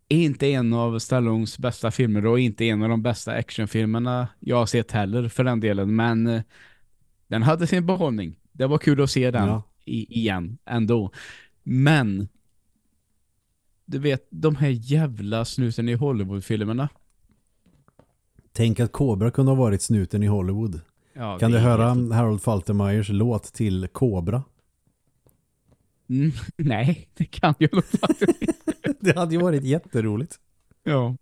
A: inte en av Stallones bästa filmer och inte en av de bästa actionfilmerna jag har sett heller för den delen, men eh, den hade sin behållning. Det var kul att se den
B: Ja.
A: i, igen ändå. Men du vet, de här jävla snuten i Hollywood-filmerna.
B: Tänk att Cobra kunde ha varit snuten i Hollywood.
A: Ja,
B: Kan du höra Harold Faltermeyers låt till Cobra?
A: Mm, nej, det kan jag nog faktiskt inte.
B: Det hade ju varit jätteroligt.
A: Ja.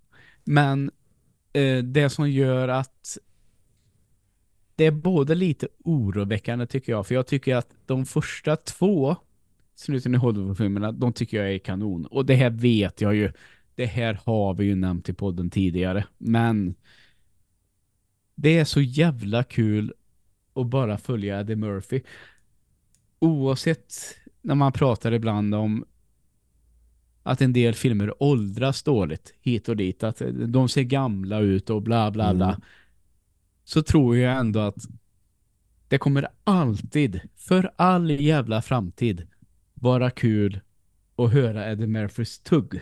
A: Men eh, det som gör att det är både lite oroväckande tycker jag. För jag tycker att de första två snuten i Hollywood-filmerna, de tycker jag är kanon. Och det här vet jag ju. Det här har vi ju nämnt i podden tidigare. Men det är så jävla kul att bara följa Eddie Murphy. Oavsett när man pratar ibland om att en del filmer åldras dåligt hit och dit, att de ser gamla ut och bla bla bla.
B: Mm.
A: Så tror jag ändå att det kommer alltid, för all jävla framtid, vara kul att höra Eddie Murphys tugg.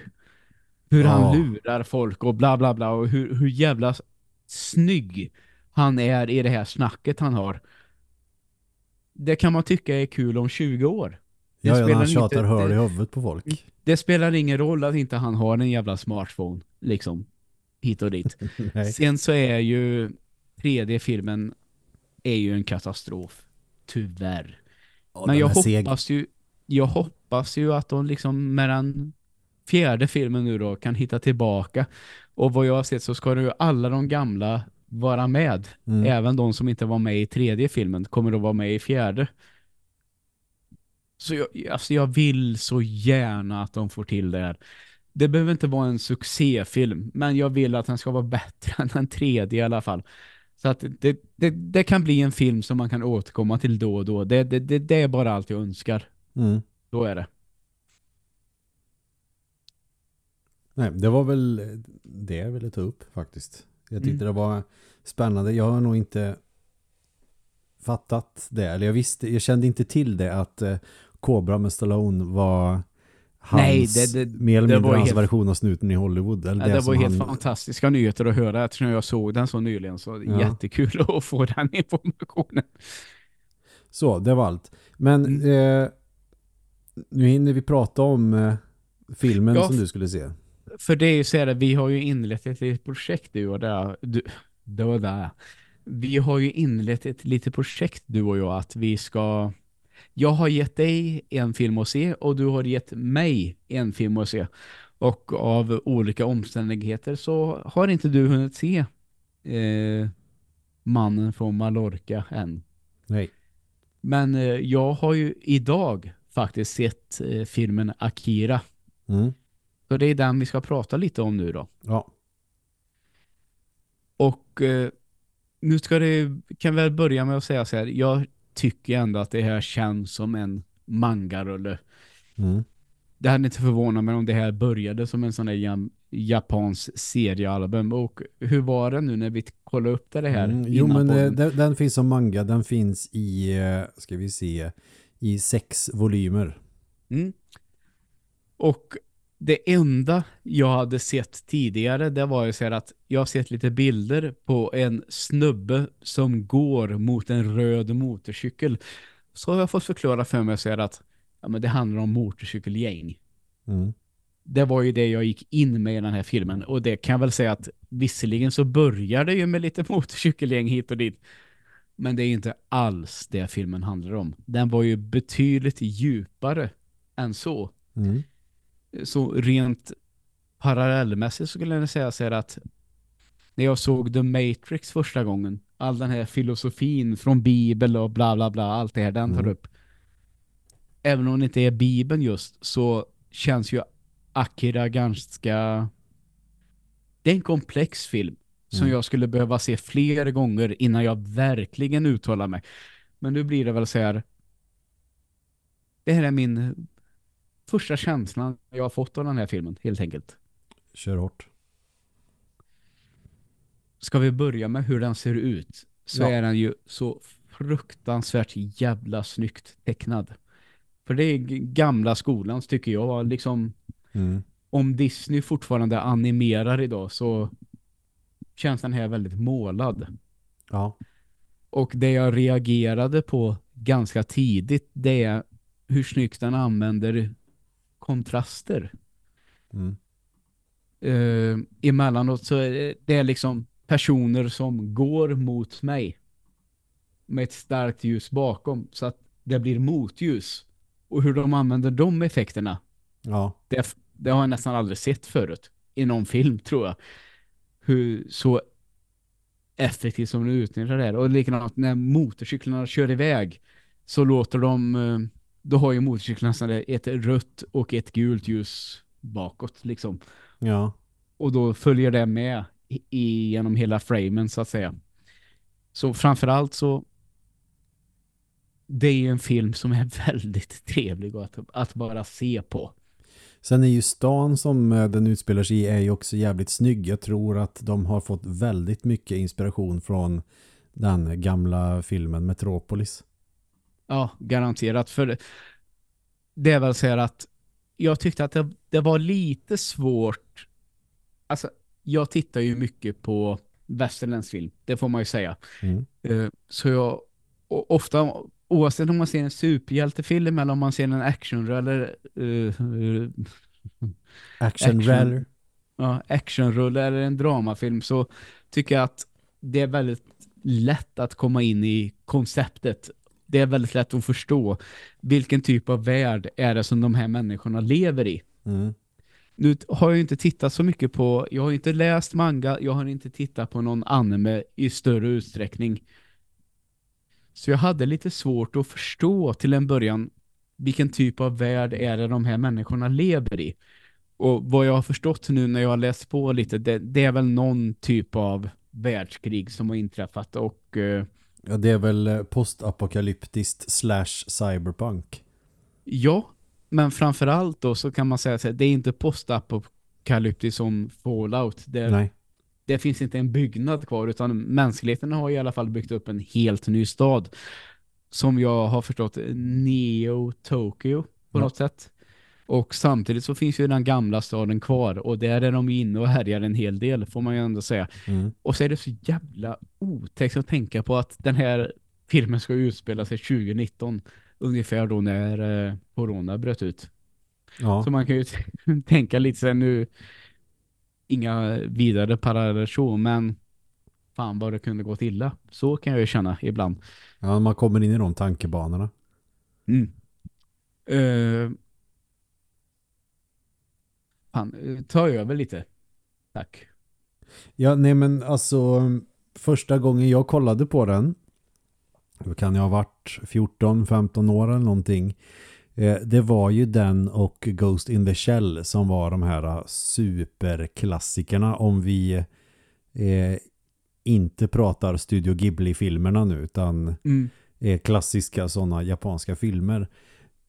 A: Hur
B: Ja.
A: han lurar folk och bla bla bla och hur, hur jävla snygg han är i det här snacket han har. Det kan man tycka är kul om 20 år.
B: Ja, ja han
A: inte-
B: tjatar hör
A: det-
B: i huvudet på folk.
A: Det spelar ingen roll att inte han har en jävla smartphone, liksom, hit och dit. Sen så är ju tredje filmen är ju en katastrof. Tyvärr.
B: Ja,
A: Men jag hoppas ju jag hoppas ju att de liksom med den fjärde filmen nu då kan hitta tillbaka. Och vad jag har sett så ska ju alla de gamla vara med.
B: Mm.
A: Även de som inte var med i tredje filmen kommer att vara med i fjärde. Så jag, alltså jag vill så gärna att de får till det här. Det behöver inte vara en succéfilm, men jag vill att den ska vara bättre än den tredje i alla fall. Så att det, det, det kan bli en film som man kan återkomma till då och då. Det, det, det, det är bara allt jag önskar.
B: Mm.
A: Då är det.
B: Nej, det var väl det jag ville ta upp faktiskt. Jag tyckte
A: Mm.
B: det var spännande. Jag har nog inte fattat det. Eller jag visste, jag kände inte till det att eh, Cobra med Stallone var hans,
A: Nej, det- det-
B: mer eller
A: det
B: mindre
A: var
B: hans
A: helt-
B: version av snuten i Hollywood. Eller
A: Ja, det var
B: som
A: helt
B: han,
A: fantastiska nyheter att höra eftersom jag såg den så nyligen. Så
B: Ja.
A: jättekul att få den informationen.
B: Så, det var allt. Men
A: Mm.
B: eh, nu hinner vi prata om eh, filmen
A: Ja.
B: som du skulle se.
A: För det är ju så här, vi har ju inlett ett litet projekt du och det. Du, det var där. Vi har ju inlett ett litet projekt du och jag att vi ska jag har gett dig en film att se och du har gett mig en film att se. Och av olika omständigheter så har inte du hunnit se eh, Mannen från Mallorca än.
B: Nej.
A: Men eh, jag har ju idag faktiskt sett eh, filmen Akira.
B: Mm.
A: Så det är den vi ska prata lite om nu då.
B: Ja.
A: Och eh, nu ska det, kan väl börja med att säga så här. Jag tycker ändå att det här känns som en mangarulle.
B: Mm.
A: Det hade inte förvånat mig om det här började som en sån där jam, japansk seriealbum. Och hur var det nu när vi kollade upp det här?
B: Mm. Jo, men eh, den, den finns som manga. Den finns i, eh, ska vi se, i sex volymer.
A: Mm. Och det enda jag hade sett tidigare det var ju så här att jag har sett lite bilder på en snubbe som går mot en röd motorcykel. Så har jag fått förklara för mig så här att ja, men det handlar om motorcykelgäng.
B: Mm.
A: Det var ju det jag gick in med i den här filmen. Och det kan jag väl säga att visserligen så börjar det ju med lite motorcykelgäng hit och dit. Men det är inte alls det filmen handlar om. Den var ju betydligt djupare än så.
B: Mm.
A: Så rent parallellmässigt skulle jag säga så att när jag såg The Matrix första gången, all den här filosofin från Bibeln och bla bla bla, allt det här den tar
B: Mm.
A: upp. Även om det inte är Bibeln just så känns ju Akira ganska det är en komplex film som
B: Mm.
A: jag skulle behöva se fler gånger innan jag verkligen uttalar mig. Men nu blir det väl så här det här är min första känslan jag har fått av den här filmen, helt enkelt.
B: Kör hårt.
A: Ska vi börja med hur den ser ut så
B: Ja.
A: är den ju så fruktansvärt jävla snyggt tecknad. För det är gamla skolans tycker jag. Liksom,
B: Mm.
A: om Disney fortfarande animerar idag så känns den här väldigt målad.
B: Ja.
A: Och det jag reagerade på ganska tidigt det är hur snyggt den använder kontraster.
B: Mm.
A: eh, emellanåt så är det, det är liksom personer som går mot mig med ett starkt ljus bakom så att det blir motljus. Och hur de använder de effekterna,
B: Ja.
A: det, det har jag nästan aldrig sett förut i någon film tror jag. Hur så effektivt som de utnyttjar det här. Och likadant när motorcyklarna kör iväg så låter de, eh, då har ju motorcyklarna ett rött och ett gult ljus bakåt liksom.
B: Ja.
A: Och då följer det med i, i, genom hela framen så att säga. Så framförallt så det är ju en film som är väldigt trevlig att, att bara se på.
B: Sen är ju stan som eh, den utspelar sig i är ju också jävligt snygg. Jag tror att de har fått väldigt mycket inspiration från den gamla filmen Metropolis.
A: Ja, garanterat. För det är väl så här att jag tyckte att det, det var lite svårt. Alltså, jag tittar ju mycket på västerländsk film. Det får man ju säga.
B: Mm.
A: Eh, Så jag ofta, oavsett om man ser en superhjältefilm eller om man ser en action eller uh,
B: Action,
A: Action.
B: Raller.
A: ja, actionrulle eller en dramafilm så tycker jag att det är väldigt lätt att komma in i konceptet. Det är väldigt lätt att förstå vilken typ av värld är det som de här människorna lever i.
B: Mm.
A: Nu har jag inte tittat så mycket på, jag har inte läst manga, jag har inte tittat på någon anime i större utsträckning. Så jag hade lite svårt att förstå till en början vilken typ av värld är det de här människorna lever i. Och vad jag har förstått nu när jag har läst på lite, det, det är väl någon typ av världskrig som har inträffat och eh,
B: Ja, det är väl eh, postapokalyptiskt slash cyberpunk.
A: ja, men framförallt då så kan man säga att det är inte postapokalyptiskt som Fallout. Det,
B: Nej.
A: det finns inte en byggnad kvar utan mänskligheten har i alla fall byggt upp en helt ny stad som jag har förstått Neo Tokyo på
B: Ja.
A: något sätt. Och samtidigt så finns ju den gamla staden kvar och där är de inne och härjar en hel del får man ju ändå säga.
B: Mm.
A: Och så är det så jävla otäckt att tänka på att den här filmen ska utspela sig 2019 ungefär då när eh, corona bröt ut.
B: Ja.
A: Så man kan ju tänka lite sen nu inga vidare paralleller så, men fan vad det kunde gått illa. Så kan jag ju känna ibland.
B: ja, man kommer in i de tankebanorna.
A: Mm. Uh, fan, eh, ta över lite. Tack.
B: Ja, nej men alltså första gången jag kollade på den då kan jag ha varit 14-15 år eller någonting. Eh, det var ju den och Ghost in the Shell som var de här eh, superklassikerna om vi eh, inte pratar Studio Ghibli-filmerna nu utan
A: Mm.
B: klassiska sådana japanska filmer.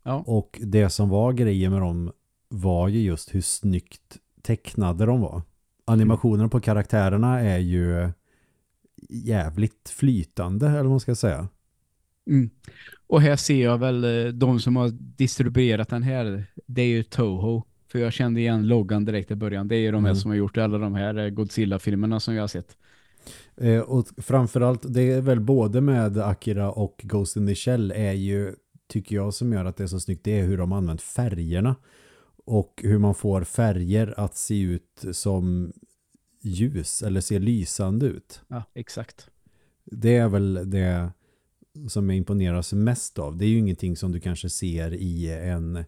A: Ja.
B: Och det som var grejen med dem var ju just hur snyggt tecknade de var. Animationen på karaktärerna är ju jävligt flytande eller vad man ska säga.
A: Mm. Och här ser jag väl eh, de som har distribuerat den här, det är ju Toho. För jag kände igen loggan direkt i början. Det är ju de här
B: Mm.
A: som har gjort alla de här eh, Godzilla-filmerna som jag har sett.
B: Eh, och framförallt, det är väl både med Akira och Ghost in the Shell är ju, tycker jag som gör att det är så snyggt, det är hur de använt färgerna. Och hur man får färger att se ut som ljus eller se lysande ut.
A: Ja, exakt.
B: Det är väl det som jag imponeras mest av. Det är ju ingenting som du kanske ser i en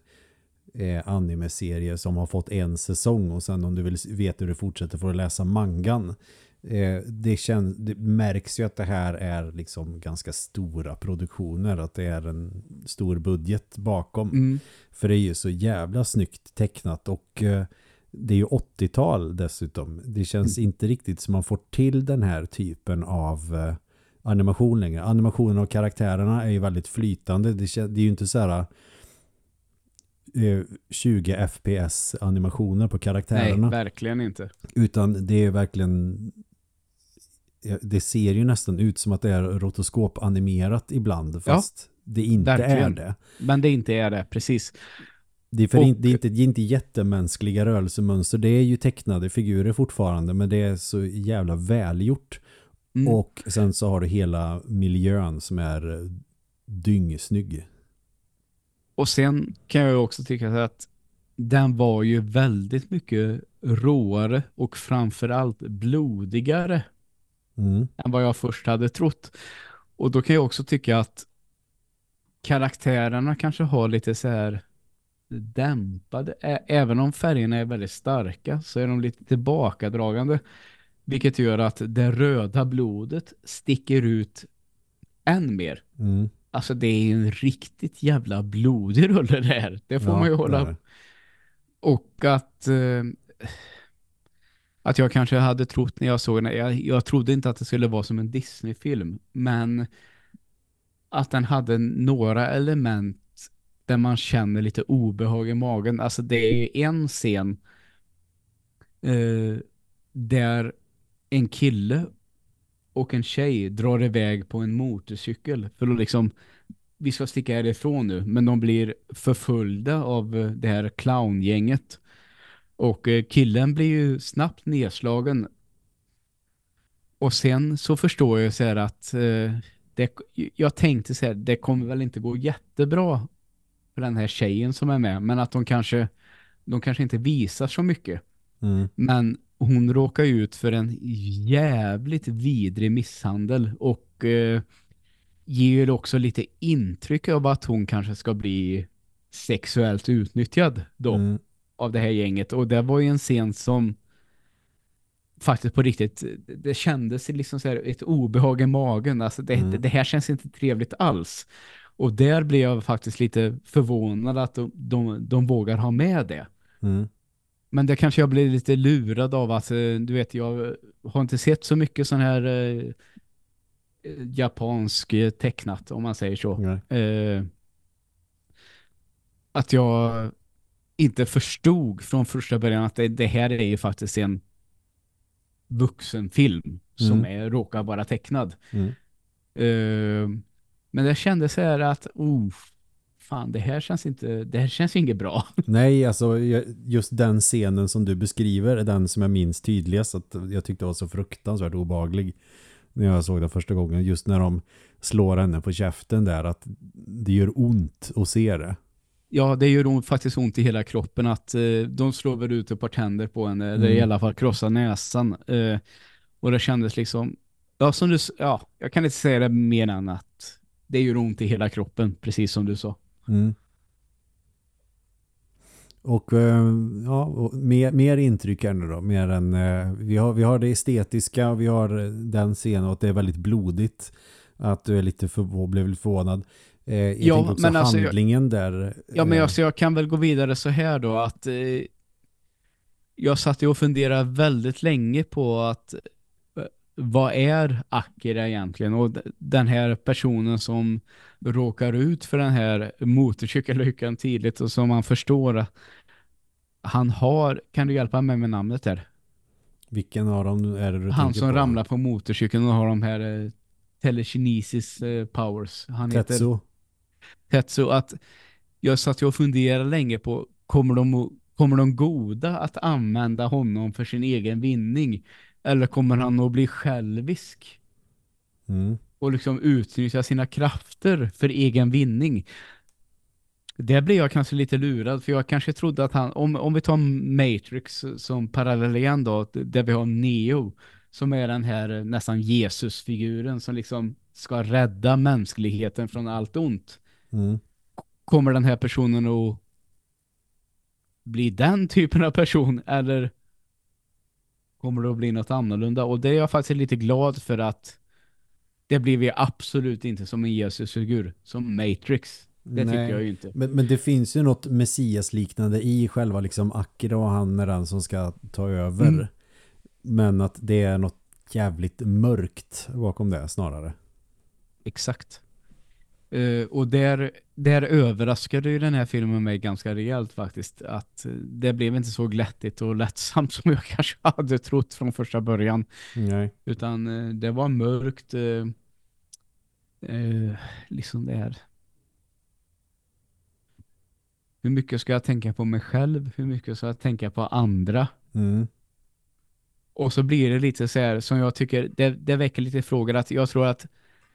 B: eh, anime-serie som har fått en säsong och sen om du vill veta hur det fortsätter får du läsa mangan. Eh, det, känns, det märks ju att det här är liksom ganska stora produktioner, att det är en stor budget bakom.
A: Mm.
B: För det är ju så jävla snyggt tecknat och eh, det är ju 80-tal dessutom. Det känns inte riktigt som man får till den här typen av eh, animation längre. Animationen av karaktärerna är ju väldigt flytande. Det, kän- det är ju inte så här eh, 20 FPS animationer på
A: Nej,
B: karaktärerna.
A: verkligen inte.
B: Utan det är verkligen det ser ju nästan ut som att det är rotoskop-animerat ibland fast det inte
A: verkligen.
B: är det.
A: Men det inte är det, precis.
B: Det är, för
A: Och-
B: det, är inte, det, är inte, det är inte jättemänskliga rörelsemönster. Det är ju tecknade figurer fortfarande men det är så jävla välgjort.
A: Mm.
B: Och sen så har du hela miljön som är dyngsnygg.
A: Och sen kan jag också tycka att den var ju väldigt mycket råare och framförallt blodigare
B: Mm.
A: än vad jag först hade trott. Och då kan jag också tycka att karaktärerna kanske har lite så här dämpade, även om färgerna är väldigt starka så är de lite tillbakadragande. Vilket gör att det röda blodet sticker ut än mer.
B: Mm.
A: Alltså det är en riktigt jävla blodig rulle det här. Det får
B: Ja,
A: man ju hålla. Och att eh, att jag kanske hade trott när jag såg den. Jag, jag trodde inte att det skulle vara som en Disney-film. Men att den hade några element där man känner lite obehag i magen. Alltså det är en scen eh, där en kille och en tjej drar iväg på en motorcykel för att liksom vi ska sticka härifrån nu men de blir förföljda av det här clowngänget och eh, killen blir ju snabbt nedslagen och sen så förstår jag så här att eh, det, jag tänkte så här, det kommer väl inte gå jättebra för den här tjejen som är med men att de kanske de kanske inte visar så mycket
B: Mm.
A: men hon råkar ut för en jävligt vidrig misshandel och eh, ger också lite intryck av att hon kanske ska bli sexuellt utnyttjad då
B: Mm.
A: Av det här gänget. Och det var ju en scen som faktiskt på riktigt, det kändes liksom så här ett obehag i magen. Alltså det,
B: Mm.
A: det, här känns inte trevligt alls. Och där blev jag faktiskt lite förvånad att de, de, de vågar ha med det.
B: Mm.
A: Men det kanske jag blir lite lurad av att, eh, du vet, jag har inte sett så mycket sån här eh, eh, japansk eh, tecknat, om man säger så. Eh, att jag inte förstod från första början att det, det här är ju faktiskt en vuxenfilm som
B: Mm.
A: är, råkar vara tecknad.
B: Mm.
A: Eh, men det kändes så här att, oh, fan, det här känns inte, det här känns inget bra.
B: Nej, alltså jag- just den scenen som du beskriver är den som jag minns tydligast. Att jag tyckte var så fruktansvärt obaglig när jag såg det första gången. Just när de slår henne på käften där. Att det gör ont att se det.
A: Ja, det gör faktiskt ont i hela kroppen att eh, de slår väl ut ett par tänder på henne, eller
B: Mm.
A: i alla fall krossar näsan. Eh, och det kändes liksom, ja, som du, ja, jag kan inte säga det mer än att det gör ont i hela kroppen, precis som du sa.
B: Mm. Och eh, ja, och mer, mer intryck här nu då. Mer än, eh, vi, har, vi har det estetiska och vi har eh, den scenen och att det är väldigt blodigt. Att du är lite för, blev lite förvånad. Eh, jag
A: Ja,
B: tänker också
A: men alltså, jag-
B: handlingen där.
A: Ja, men
B: eh,
A: alltså, jag kan väl gå vidare så här då att eh, jag satt ju och funderade väldigt länge på att eh, vad är Akira egentligen? Och den här personen som råkar ut för den här motorcykellyckan tidigt och som man förstår att han har, kan du hjälpa mig med namnet där?
B: Vilken av dem är det du
A: Han som
B: på?
A: ramlar på motorcykeln och har de här eh, telekinesis powers. Han heter
B: Tetsu.
A: Att jag satt och funderade länge på kommer de, kommer de goda att använda honom för sin egen vinning eller kommer han att bli självisk
B: Mm.
A: och liksom utnyttja sina krafter för egen vinning det blev jag kanske lite lurad för jag kanske trodde att han, om, om vi tar Matrix som parallell igen då, där vi har Neo som är den här eh, nästan Jesus-figuren som liksom ska rädda mänskligheten från allt ont
B: Mm.
A: kommer den här personen att bli den typen av person eller kommer det att bli något annorlunda? Och det är jag faktiskt lite glad för att det blir vi absolut inte som en Jesusfigur, som Matrix. Det
B: Nej.
A: tycker jag ju inte.
B: Men, men det finns ju något Messias-liknande i själva liksom Akira och han är den som ska ta över.
A: Mm.
B: Men att det är något jävligt mörkt bakom det snarare.
A: Exakt. Eh, och där, där överraskade ju den här filmen mig ganska rejält faktiskt. Att det blev inte så glättigt och lättsamt som jag kanske hade trott från första början.
B: Nej.
A: Utan eh, det var mörkt. Eh, liksom det här. Hur mycket ska jag tänka på mig själv? Hur mycket ska jag tänka på andra?
B: Mm.
A: Och så blir det lite så här som jag tycker, det, det väcker lite frågor att jag tror att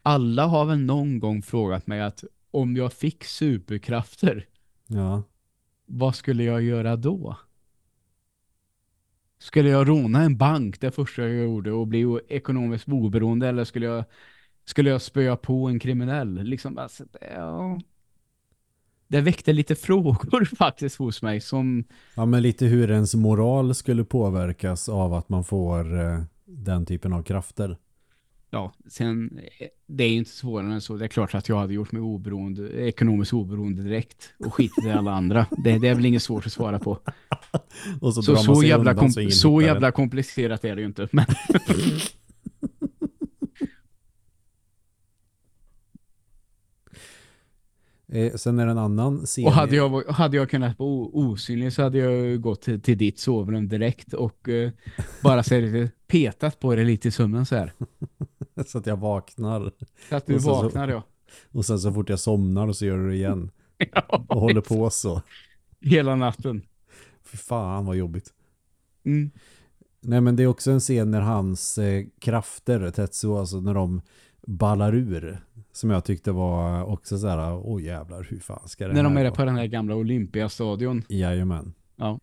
A: alla har väl någon gång frågat mig att om jag fick superkrafter,
B: Ja.
A: vad skulle jag göra då? Skulle jag råna en bank det första jag gjorde och bli ekonomiskt oberoende eller skulle jag skulle jag spöa på en kriminell? Liksom, alltså, ja. Det väckte lite frågor faktiskt hos mig som
B: Ja, men lite hur ens moral skulle påverkas av att man får eh, den typen av krafter.
A: Ja, sen eh, det är ju inte svårare än så. Det är klart att jag hade gjort mig oberoende, ekonomiskt oberoende direkt och skitit i alla andra. Det, det är väl inget svårt att svara på.
B: Så,
A: Så, så, jävla,
B: undan så
A: så jävla komplicerat är det ju inte. Men,
B: Eh, sen är det en annan serie.
A: och hade jag, hade jag kunnat vara osynlig så hade jag gått till, till ditt sovrum direkt och eh, bara så här lite petat på det lite i sömnen så här.
B: så att jag vaknar.
A: Så att du
B: Och så-
A: vaknar ja.
B: Och sen så fort jag somnar så gör du det igen.
A: ja.
B: Och håller på så.
A: Hela natten.
B: Fy fan vad jobbigt.
A: Mm.
B: Nej men det är också en scen när hans eh, krafter, Tetsuo, alltså när de ballar ur. Som jag tyckte var också så här, åh jävlar, hur fan ska det
A: När de är på den här gamla Olympiastadion.
B: Jajamän.
A: Ja.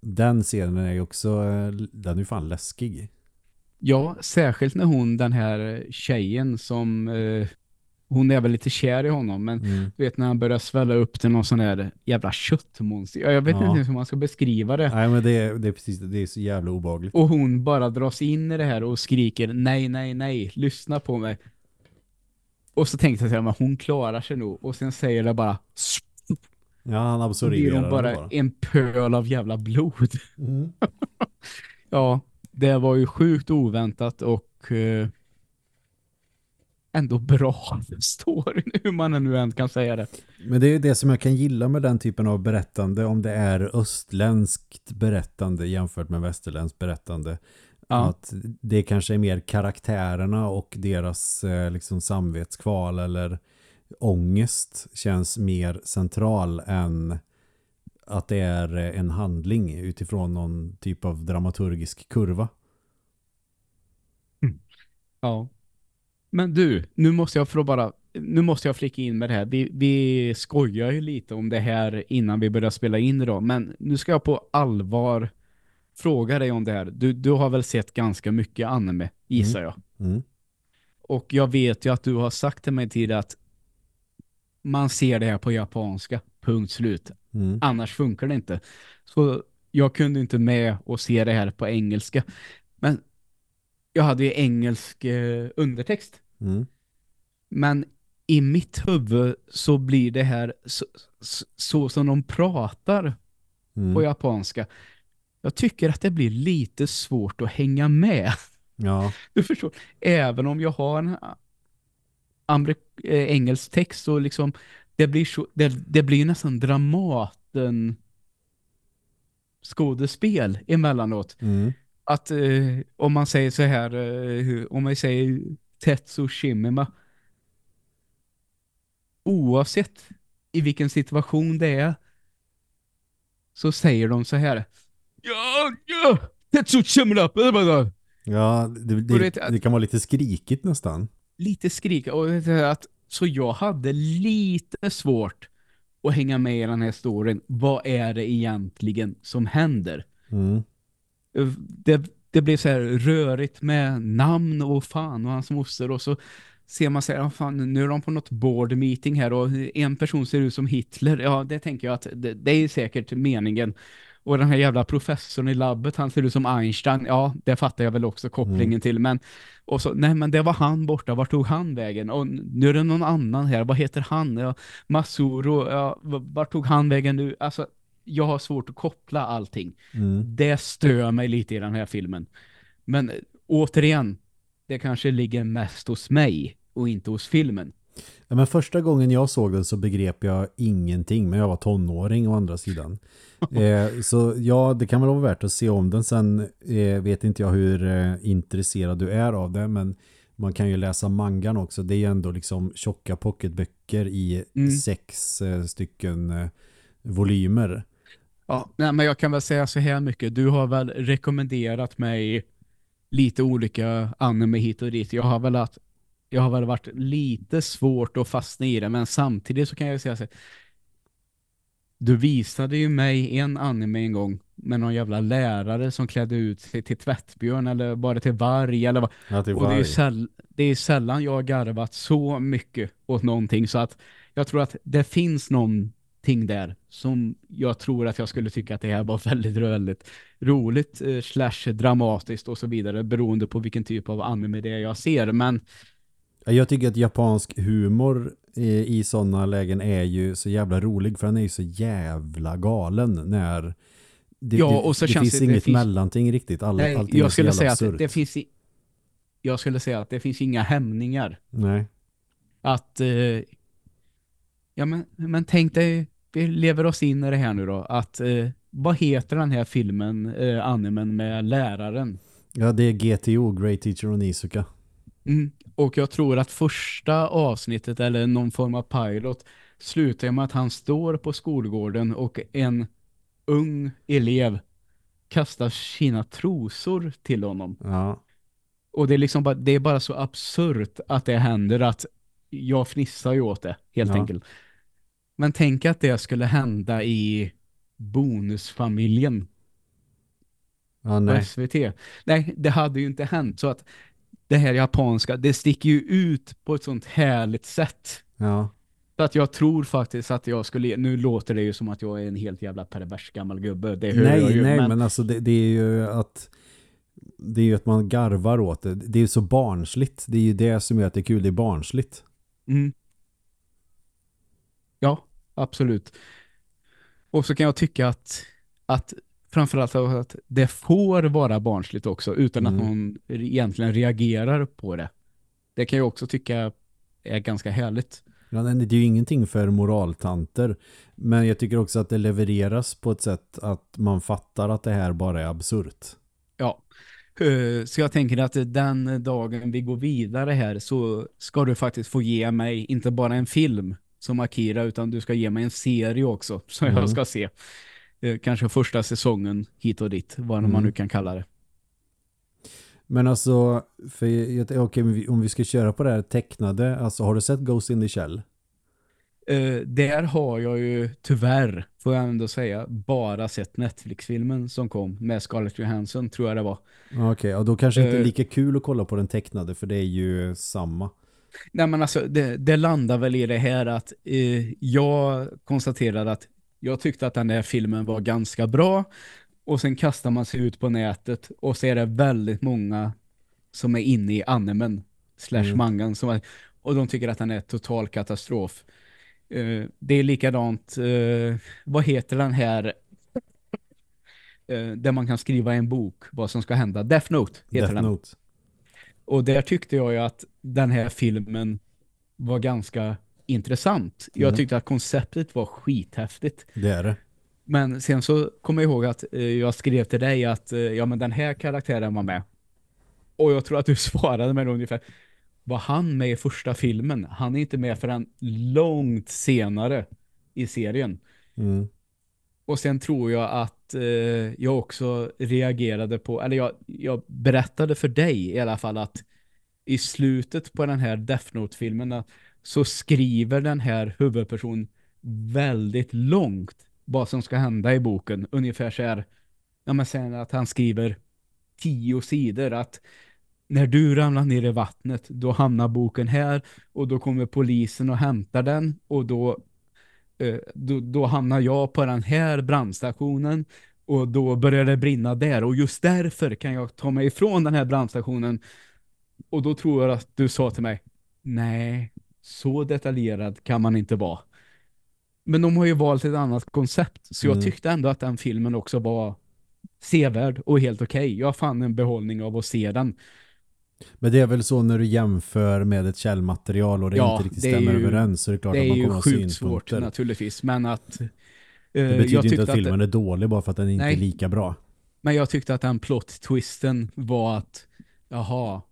B: Den scenen är ju också, den är ju fan läskig.
A: Ja, särskilt när hon, den här tjejen som, eh, hon är väl lite kär i honom, men
B: Mm.
A: du vet när han börjar svälla upp till någon sån här jävla köttmonster. Ja, Jag vet
B: Ja.
A: inte hur man ska beskriva det.
B: Nej men det är, det är precis det, det är så jävla obehagligt.
A: Och hon bara dras in i det här och skriker nej, nej, nej, lyssna på mig. Och så tänkte jag att hon klarar sig nog. Och sen säger det bara,
B: Ja, han absorberar
A: hon bara,
B: det bara.
A: en pöl av jävla blod.
B: Mm.
A: Ja, det var ju sjukt oväntat och eh, ändå bra storyn, hur man nu än kan säga det.
B: Men det är det som jag kan gilla med den typen av berättande om det är östländskt berättande jämfört med västerländskt berättande.
A: Ja.
B: Att det kanske är mer karaktärerna och deras eh, liksom samvetskval eller ångest känns mer central än att det är eh, en handling utifrån någon typ av dramaturgisk kurva.
A: Ja. Men du, nu måste jag för att bara nu måste jag flika in med det här. Vi, vi skojar ju lite om det här innan vi börjar spela in idag. Men nu ska jag på allvar fråga dig om det här. Du, du har väl sett ganska mycket anime, gissar jag.
B: Mm.
A: Och jag vet ju att du har sagt till mig tidigare att man ser det här på japanska. Punkt slut.
B: Mm.
A: Annars funkar det inte. Så jag kunde inte med och se det här på engelska. Men jag hade ju engelsk eh, undertext.
B: Mm.
A: Men i mitt huvud så blir det här så, så, så som de pratar
B: Mm.
A: på japanska. Jag tycker att det blir lite svårt att hänga med.
B: Ja.
A: Du förstår, även om jag har en amerik- eh, engelsk text så liksom det blir så det, det blir nästan Dramaten skådespel emellanåt.
B: Mm.
A: Att eh, om man säger så här eh, om man säger Tetsu Shimima oavsett i vilken situation det är så säger de så här Ja, ja, Tetsu Shimima blah, blah, blah."
B: Ja, det, det, det kan vara lite skrikigt nästan.
A: lite skrika och att så jag hade lite svårt att hänga med i den här storyn. Vad är det egentligen som händer?
B: Mm.
A: Det, det blev så här rörigt med namn och fan och hans moster och så ser man så här, "Ja, fan, nu är de på något board meeting här och en person ser ut som Hitler. Ja, det tänker jag att det, det är säkert meningen. Och den här jävla professorn i labbet, han ser ut som Einstein. Ja, det fattar jag väl också kopplingen
B: Mm.
A: till. Men, och så, nej men det var han borta, vart tog han vägen? Och nu är det någon annan här, vad heter han? Ja, Masuro, ja, vart tog han vägen nu? Alltså, jag har svårt att koppla allting.
B: Mm.
A: Det stör mig lite i den här filmen. Men eh, återigen, det kanske ligger mest hos mig och inte hos filmen.
B: Ja, men första gången jag såg den så begrep jag ingenting, men jag var tonåring å andra sidan. eh, så ja, det kan väl vara värt att se om den. Sen eh, vet inte jag hur eh, intresserad du är av det, men man kan ju läsa mangan också. Det är ju ändå liksom tjocka pocketböcker i
A: Mm.
B: sex eh, stycken eh, volymer.
A: Ja, nej, men jag kan väl säga så här mycket. Du har väl rekommenderat mig lite olika anime hit och dit. Jag har väl att jag har väl varit lite svårt att fastna i det, men samtidigt så kan jag säga så här, Du visade ju mig en anime en gång med någon jävla lärare som klädde ut sig till tvättbjörn eller bara till varg eller vad.
B: Ja, det
A: Och det är, säll det är sällan jag har garvat så mycket åt någonting så att jag tror att det finns någonting där som jag tror att jag skulle tycka att det här var väldigt, väldigt roligt eh, slash dramatiskt och så vidare beroende på vilken typ av anime det är jag ser. Men
B: Ja, Jag tycker att japansk humor eh, i sådana lägen är ju så jävla rolig för den är ju så jävla galen när det,
A: Ja,
B: det,
A: och så
B: det
A: känns
B: finns
A: det- det
B: inget
A: finns-
B: mellanting riktigt. All,
A: nej,
B: allting
A: jag skulle säga att
B: absurt.
A: det finns i, jag skulle säga att det finns inga hämningar.
B: Nej.
A: Att eh, ja men, men tänk dig vi lever oss in i det här nu då att eh, vad heter den här filmen eh, animen med läraren
B: Ja, det är GTO, Great Teacher Onizuka.
A: mm. och jag tror att första avsnittet eller någon form av pilot slutar med att han står på skolgården och en ung elev kastar sina trosor till honom
B: Ja.
A: och det är liksom bara, det är bara så absurt att det händer att jag fnissar ju åt det, helt
B: Ja.
A: enkelt. Men tänk att det skulle hända i bonusfamiljen
B: Ja, nej.
A: SVT. Nej, det hade ju inte hänt. Så att det här japanska, det sticker ju ut på ett sånt härligt sätt.
B: Ja.
A: Så att jag tror faktiskt att jag skulle, nu låter det ju som att jag är en helt jävla pervers gammal gubbe. Det hör jag
B: Nej,
A: ju,
B: nej, men,
A: men,
B: alltså det, det är ju att det är ju att man garvar åt det. Det är ju så barnsligt. Det är ju det som gör att det är kul. Det är barnsligt.
A: Mm. Absolut. Och så kan jag tycka att, att framförallt att det får vara barnsligt också utan
B: Mm.
A: att någon egentligen reagerar på det. Det kan jag också tycka är ganska härligt.
B: Ja, det är ju ingenting för moraltanter. Men jag tycker också att det levereras på ett sätt att man fattar att det här bara är absurt.
A: Ja. Eh, Så jag tänker att den dagen vi går vidare här så ska du faktiskt få ge mig inte bara en film som Akira utan du ska ge mig en serie också som
B: Mm.
A: jag ska se. Eh, Kanske första säsongen hit och dit, vad
B: Mm.
A: man nu kan kalla det.
B: Men alltså, för jag, vi- om vi ska köra på det här tecknade, alltså har du sett Ghost in the Shell?
A: Eh, där har jag ju tyvärr, får jag ändå säga, bara sett Netflix-filmen som kom med Scarlett Johansson, tror jag det var.
B: Okej, ja, då kanske inte
A: Eh.
B: lika kul att kolla på den tecknade för det är ju samma.
A: Nej men alltså, det, det landar väl i det här att eh, jag konstaterade att jag tyckte att den där filmen var ganska bra och sen kastar man sig ut på nätet och så är det väldigt många som är inne i animen slash
B: Mm.
A: mangan som är, och de tycker att den är total katastrof. Eh, det är likadant, eh, vad heter den här eh, där man kan skriva en bok vad som ska hända? Death Note heter
B: Death
A: den.
B: Note.
A: Och där tyckte jag ju att den här filmen var ganska intressant. Jag
B: Mm.
A: tyckte att konceptet var skithäftigt.
B: Det är det.
A: Men sen så kommer jag ihåg att eh, jag skrev till dig att eh, ja men den här karaktären var med. Och jag tror att du svarade med ungefär var han med i första filmen? Han är inte med förrän långt senare i serien.
B: Mm.
A: Och sen tror jag att eh, jag också reagerade på, eller jag, jag berättade för dig i alla fall att i slutet på den här Death Note-filmen eh, så skriver den här huvudpersonen väldigt långt vad som ska hända i boken. Ungefär så här, ja men sen att han skriver tio sidor att när du ramlar ner i vattnet då hamnar boken här och då kommer polisen och hämtar den och då då, då hamnar jag på den här brandstationen Och då började det brinna där. Och just därför kan jag ta mig ifrån den här brandstationen. Och då tror jag att du sa till mig, nej, så detaljerad kan man inte vara. Men de har ju valt ett annat koncept. Så jag
B: Mm.
A: tyckte ändå att den filmen också var sevärd och helt okej. Jag fann en behållning av att se den.
B: Men det är väl så när du jämför med ett källmaterial och det
A: Ja,
B: inte riktigt
A: det är
B: stämmer
A: ju-
B: överens så är det klart
A: Det
B: att
A: är
B: man
A: ju
B: kommer att ha
A: sjukt svårt
B: synpunkter.
A: naturligtvis. Men att... eh,
B: Det
A: jag
B: betyder inte att
A: att
B: filmen är dålig bara för att den inte
A: Nej.
B: är lika bra.
A: Men jag tyckte att den plot-twisten var att jaha,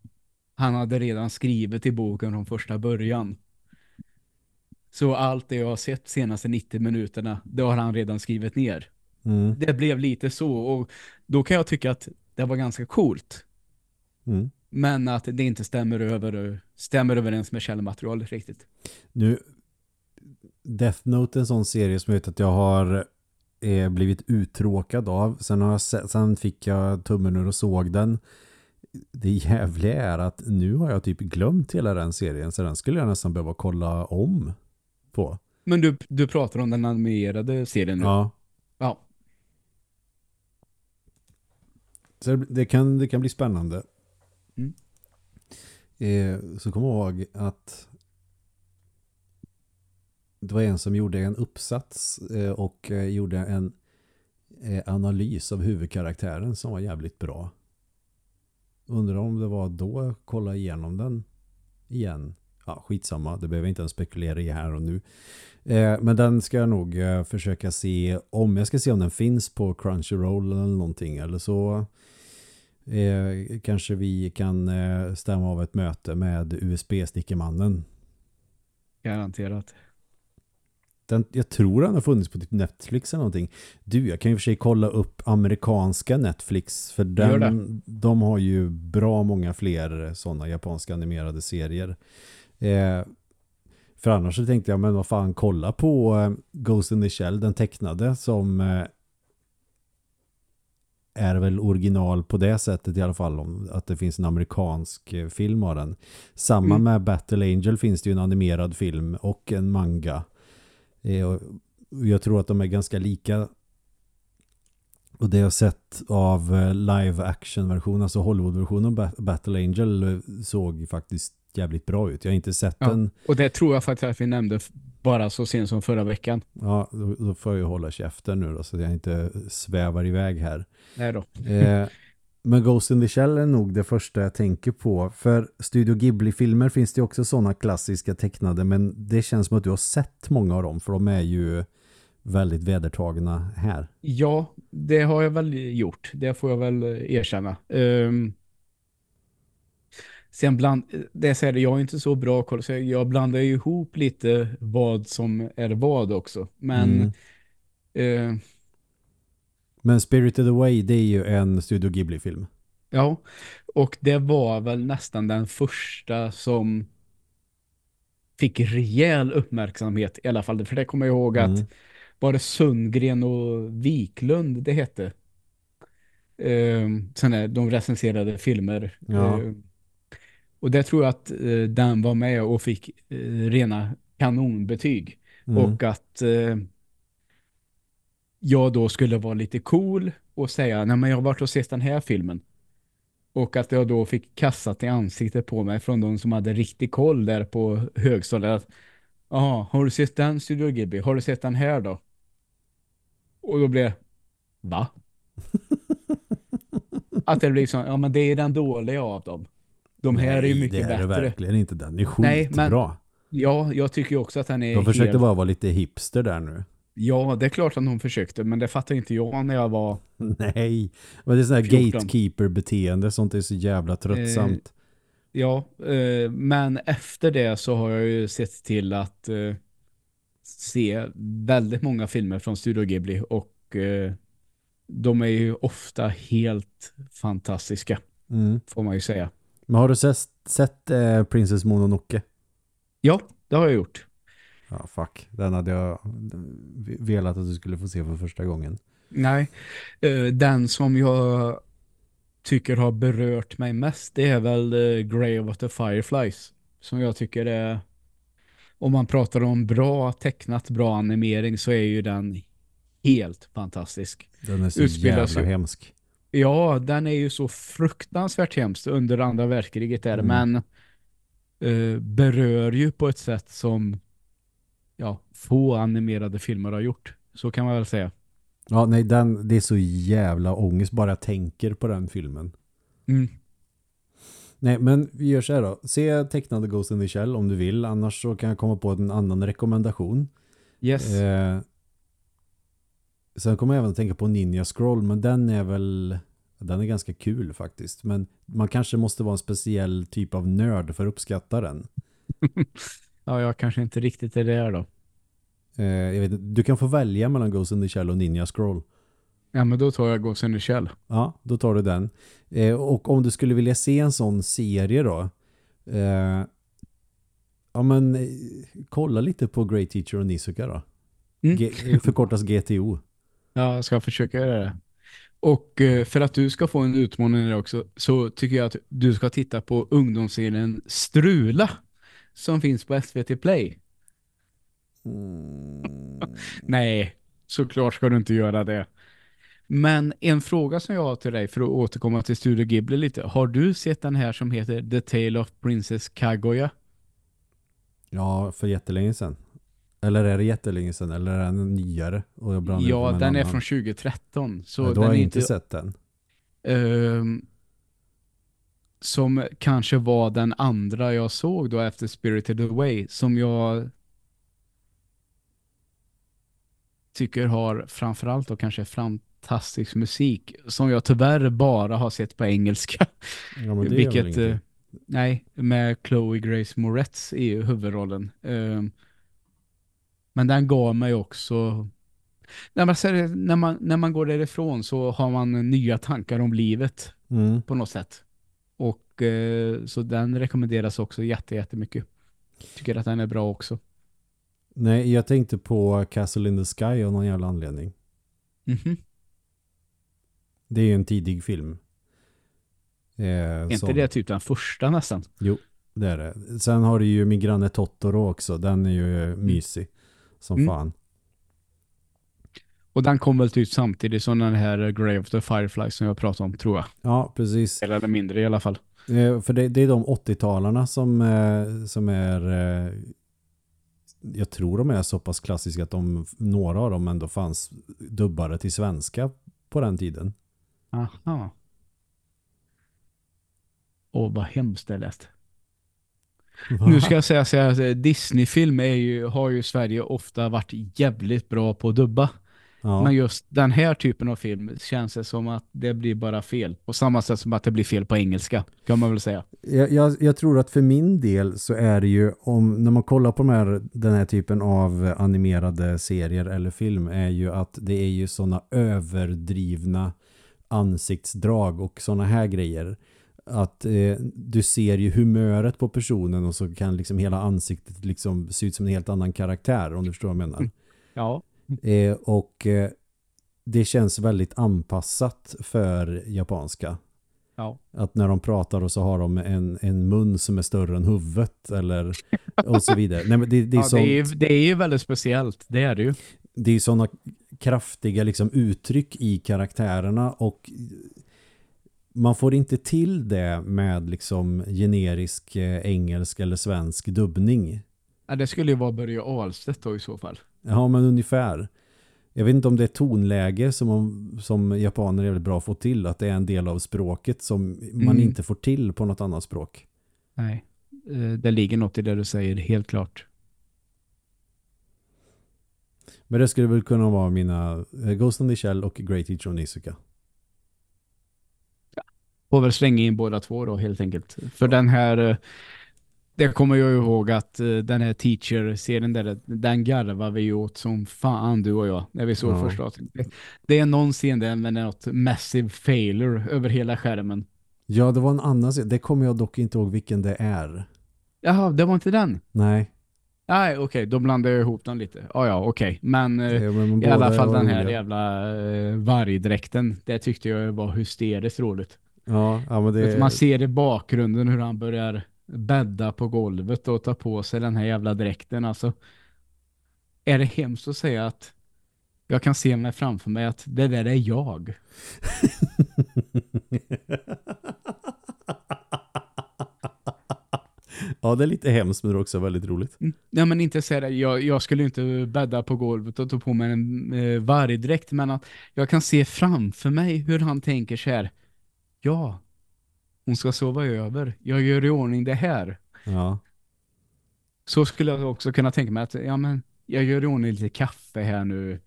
A: han hade redan skrivit i boken från första början. Så allt det jag har sett senaste 90 minuterna, det har han redan skrivit ner.
B: Mm.
A: Det blev lite så och då kan jag tycka att det var ganska coolt.
B: Mm.
A: Men att det inte stämmer, över, stämmer överens med källmaterialet riktigt.
B: Nu, Death Note är en sån serie som jag vet att jag har eh, blivit uttråkad av. Sen, har jag sen fick jag tummen ur och såg den. Det jävliga är att nu har jag typ glömt hela den serien så den skulle jag nästan behöva kolla om på.
A: Men du, du pratar om den animerade serien nu.
B: Ja,
A: ja.
B: så det, kan, det kan bli spännande.
A: Mm.
B: Eh, så kom ihåg att det var en som gjorde en uppsats eh, och eh, gjorde en eh, analys av huvudkaraktären som var jävligt bra. Undrar om det var då jag kollade igenom den igen. Ja, skitsamma. Det behöver jag inte ens spekulera i här och nu. Eh, men den ska jag nog eh, försöka se om. Jag ska se om den finns på Crunchyroll eller någonting. Eller så eh, kanske vi kan eh, stämma av ett möte med USB-stickemannen.
A: Garanterat.
B: Den, jag tror den har funnits på typ Netflix eller någonting. Du, jag kan ju för sig kolla upp amerikanska Netflix för den, de har ju bra många fler sådana japanska animerade serier. Eh, för annars så tänkte jag, men vad fan, kolla på eh, Ghost in the Shell, den tecknade som eh, är väl original på det sättet i alla fall om att det finns en amerikansk eh, film av den. Samma
A: Mm.
B: med Battle Angel finns det ju en animerad film och en manga. Eh, jag tror att de är ganska lika. Och det jag har sett av eh, live action-version, alltså Hollywood-versionen av Ba- Battle Angel såg faktiskt jävligt bra ut. Jag har inte sett
A: Ja.
B: den.
A: Och det tror jag faktiskt att vi nämnde bara så sent som förra veckan.
B: Ja, då, då får jag ju hålla käften nu då, så att jag inte svävar iväg här.
A: Nej då.
B: Eh, men Ghost in the Shell är nog det första jag tänker på. För Studio Ghibli-filmer finns det också sådana klassiska tecknade, men det känns som att du har sett många av dem, för de är ju väldigt vedertagna här.
A: Ja, det har jag väl gjort. Det får jag väl erkänna. Um, sen bland, det säger jag är inte så bra koll, så jag blandar ju ihop lite vad som är vad också. Men
B: Mm.
A: eh,
B: Men Spirited Away, det är ju en Studio Ghibli-film.
A: ja, och det var väl nästan den första som fick rejäl uppmärksamhet i alla fall. För det kommer jag ihåg att
B: Mm.
A: var det Sundgren och Wiklund det hette. Um, sen är de recenserade filmer.
B: Ja.
A: Ehm, och det tror jag att eh, den var med och fick eh, rena kanonbetyg.
B: Mm.
A: Och att eh, jag då skulle vara lite cool och säga, nej men jag har varit och sett den här filmen. Och att jag då fick kastat i ansiktet på mig från de som hade riktig koll där på högstadiet. Jaha, har du sett den Studio Ghibli? Har du sett den här då? Och då blev va? att det blir liksom, ja men det är den dåliga av dem. De här är ju
B: Nej,
A: mycket
B: det är det
A: bättre.
B: verkligen inte. Den är
A: Nej,
B: skitbra.
A: men- Ja, jag tycker ju också att den är
B: De försökte
A: helt...
B: bara vara lite hipster där nu.
A: Ja, det är klart att de försökte, men det fattar inte jag när jag var...
B: Nej, men det är sån här
A: 14.
B: gatekeeper-beteende. Sånt är så jävla tröttsamt.
A: Ja, eh, men efter det så har jag ju sett till att eh, se väldigt många filmer från Studio Ghibli och eh, de är ju ofta helt fantastiska,
B: Mm.
A: får man ju säga.
B: Men har du sett, sett eh, Princess Mononoke?
A: Ja, det har jag gjort.
B: Ja, fuck. Den hade jag velat att du skulle få se för första gången.
A: Nej, eh, den som jag tycker har berört mig mest det är väl eh, Grave of the Fireflies. Som jag tycker är, om man pratar om bra tecknat, bra animering så är ju den helt fantastisk.
B: Den är så
A: Utspelas
B: jävla
A: ju-
B: hemsk.
A: Ja, den är ju så fruktansvärt hemskt under andra världskriget där,
B: Mm.
A: men eh, berör ju på ett sätt som ja, få animerade filmer har gjort. Så kan man väl säga.
B: Ja, nej, den, det är så jävla ångest bara jag tänker på den filmen.
A: Mm.
B: Nej, men vi gör så här då. Se tecknade Ghost in the Shell om du vill. Annars så kan jag komma på en annan rekommendation.
A: Yes.
B: Eh, sen kommer jag även att tänka på Ninja Scroll, men den är väl den är ganska kul faktiskt. Men man kanske måste vara en speciell typ av nörd för att uppskatta den.
A: Ja, jag kanske inte riktigt är där då.
B: Eh, jag vet, du kan få välja mellan Ghost in the Shell och Ninja Scroll.
A: Ja, men då tar jag Ghost in the Shell.
B: Ja, då tar du den. Eh, och om du skulle vilja se en sån serie då. Eh, ja men eh, kolla lite på Great Teacher och Nizuka då.
A: Mm.
B: G- eh, förkortas GTO.
A: Ja, jag ska försöka göra det. Och eh, för att du ska få en utmaning också så tycker jag att du ska titta på ungdomsserien Strula som finns på SVT Play. Nej, såklart ska du inte göra det. Men en fråga som jag har till dig för att återkomma till Studio Ghibli lite. Har du sett den här som heter The Tale of Princess Kaguya?
B: Ja, för jättelänge sedan. Eller är det jättelänge sedan? Eller är den nyare? Och jag
A: Ja, den är
B: annan.
A: från 2013. Så
B: Ja, då
A: den
B: har jag
A: är
B: inte sett den.
A: Ehm, som kanske var den andra jag såg då efter Spirited Away som jag tycker har framförallt då kanske fantastisk musik som jag tyvärr bara har sett på engelska.
B: Ja, men det
A: Vilket, eh, nej, med Chloe Grace Moretz i huvudrollen. Ehm, men den gav mig också när man, när, man, när man går därifrån så har man nya tankar om livet
B: Mm.
A: på något sätt. Och eh, så den rekommenderas också jätte, jättemycket. Tycker att den är bra också.
B: Nej, jag tänkte på Castle in the Sky av någon jävla anledning.
A: Mhm.
B: Det är ju en tidig film. Eh,
A: Är inte
B: som-
A: det typ den första nästan?
B: Det är det. Sen har du ju min granne Totoro också. Den är ju mysig. Som
A: Mm.
B: fan.
A: Och den kom väl typ samtidigt som den här Grave of the Fireflies som jag pratade om, tror jag.
B: Ja, precis.
A: Eller mindre i alla fall.
B: Eh, för det, det är de 80-talarna som, eh, som är eh, jag tror de är så pass klassiska att de, några av dem ändå fanns dubbare till svenska på den tiden.
A: Aha. Åh, vad hemskt det lät. Nu ska jag säga så att Disney-film är ju, har ju Sverige ofta varit jävligt bra på att dubba.
B: ja.
A: Men just den här typen av film känns det som att det blir bara fel. På samma sätt som att det blir fel på engelska, kan man väl säga.
B: jag, jag, jag tror att för min del så är det ju om när man kollar på de här, den här typen av animerade serier eller film är ju att det är ju sådana överdrivna ansiktsdrag och sådana här grejer. Att eh, du ser ju humöret på personen och så kan liksom hela ansiktet liksom se ut som en helt annan karaktär om du förstår vad jag menar.
A: Ja.
B: Eh, och eh, det känns väldigt anpassat för japanska.
A: Ja.
B: Att när de pratar och så har de en, en mun som är större än huvudet eller och så vidare. Nej, men det, det, är
A: ja
B: sånt,
A: det, är, det är ju väldigt speciellt, det är det ju.
B: det är sådana kraftiga liksom, uttryck i karaktärerna och man får inte till det med liksom generisk eh, engelsk eller svensk dubbning.
A: Ja, det skulle ju vara Börje Ahlstedt då i så fall.
B: Ja, men ungefär. Jag vet inte om det är tonläge som, om- som japaner är väldigt bra att få till. Att det är en del av språket som man
A: Mm.
B: inte får till på något annat språk.
A: Nej, Eh, det ligger något i det du säger, helt klart.
B: Men det skulle väl kunna vara mina eh, Ghost in the Shell och Great Teacher Onizuka.
A: Får väl slänga in båda två då helt enkelt. För den här, eh, det kommer jag ihåg att eh, den här teacher-serien där, den garvar vi åt som fan du och jag när vi såg
B: Ja.
A: första avsnittet. Det är någon scen där med något massive failure över hela skärmen.
B: Ja, det var en annan serie. Det kommer jag dock inte ihåg vilken det är.
A: Jaha, det var inte den?
B: Nej.
A: Nej, okej, då blandar jag ihop dem lite. Ja, ja, okej. Men eh,
B: Eh, men
A: i alla fall den här
B: roliga.
A: jävla eh, vargdräkten, det tyckte jag var hysteriskt roligt.
B: Ja, ja men det...
A: Man ser i bakgrunden hur han börjar bädda på golvet och ta på sig den här jävla dräkten. Alltså, är det hemskt att säga att Jag kan se mig framför mig att det där är jag.
B: Ja, det är lite hemskt men det är också väldigt roligt.
A: Mm. Ja, men inte säga det. Jag, jag skulle inte bädda på golvet och ta på mig en eh, vargdräkt, men att jag kan se framför mig hur han tänker så här. Ja, hon ska sova över. Jag gör i ordning det här.
B: Ja.
A: Så skulle jag också kunna tänka mig att ja, men jag gör i ordning lite kaffe här nu.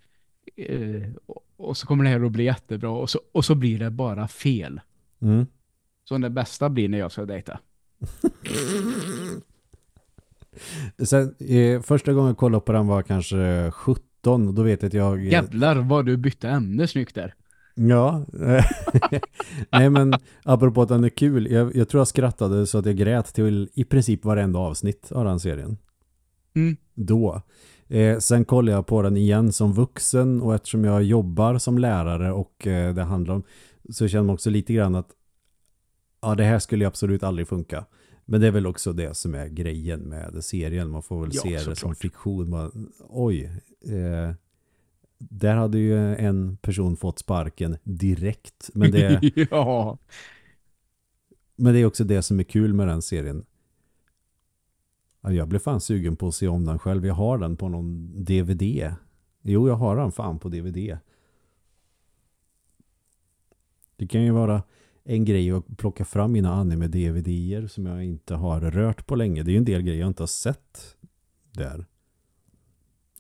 A: Eh, och, så kommer det här att bli jättebra. Och så, och så blir det bara fel.
B: Mm.
A: Så det bästa blir när jag ska dejta.
B: Sen, eh, första gången jag kollade på den var kanske 17 och då vet jag att jag...
A: Jävlar vad du bytte ämne snyggt där.
B: Ja. Nej men apropå att den är kul. Jag, jag tror jag skrattade så att jag grät till i princip varenda avsnitt av den serien.
A: Mm.
B: Då. Eh, sen kollade jag på den igen som vuxen och eftersom jag jobbar som lärare och eh, det handlar om så känner man också lite grann att ja, det här skulle absolut aldrig funka. Men det är väl också det som är grejen med serien. Man får väl
A: Ja,
B: se det som fiktion. Man, oj, eh, där hade ju en person fått sparken direkt. Men det,
A: ja.
B: men det är också det som är kul med den serien. Ja, jag blev fan sugen på att se om den själv. Jag har den på någon DVD. Jo, jag har den fan på DVD. Det kan ju vara en grej att plocka fram mina anime-DVDer som jag inte har rört på länge. Det är ju en del grejer jag inte har sett där.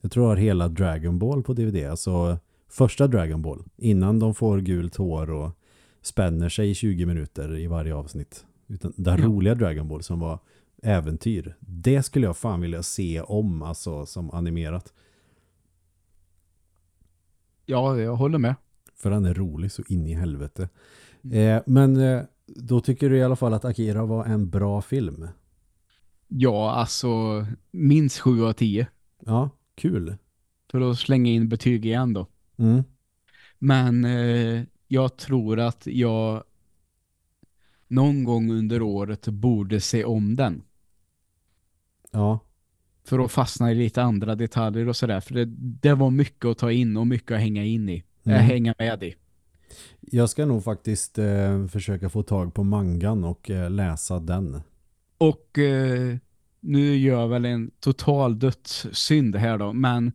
B: Jag tror jag har hela Dragon Ball på DVD. Alltså första Dragon Ball. Innan de får gult hår och spänner sig i 20 minuter i varje avsnitt. Utan den
A: Ja.
B: roliga Dragon Ball som var äventyr. Det skulle jag fan vilja se om alltså som animerat.
A: ja, jag håller med.
B: För den är rolig så in i helvete.
A: Mm.
B: Eh, men eh, då tycker du i alla fall att Akira var en bra film.
A: Ja, alltså minst 7 av 10.
B: Ja, kul.
A: För att slänga in betyg igen då.
B: Mm.
A: Men eh, jag tror att jag någon gång under året borde se om den.
B: Ja,
A: För att fastna i lite andra detaljer och sådär. För det, det var mycket att ta in och mycket att hänga in i.
B: Mm.
A: Äh, hänga med i.
B: jag ska nog faktiskt eh, försöka få tag på mangan och eh, läsa den.
A: Och eh, nu gör jag väl en total dödssynd här då. Men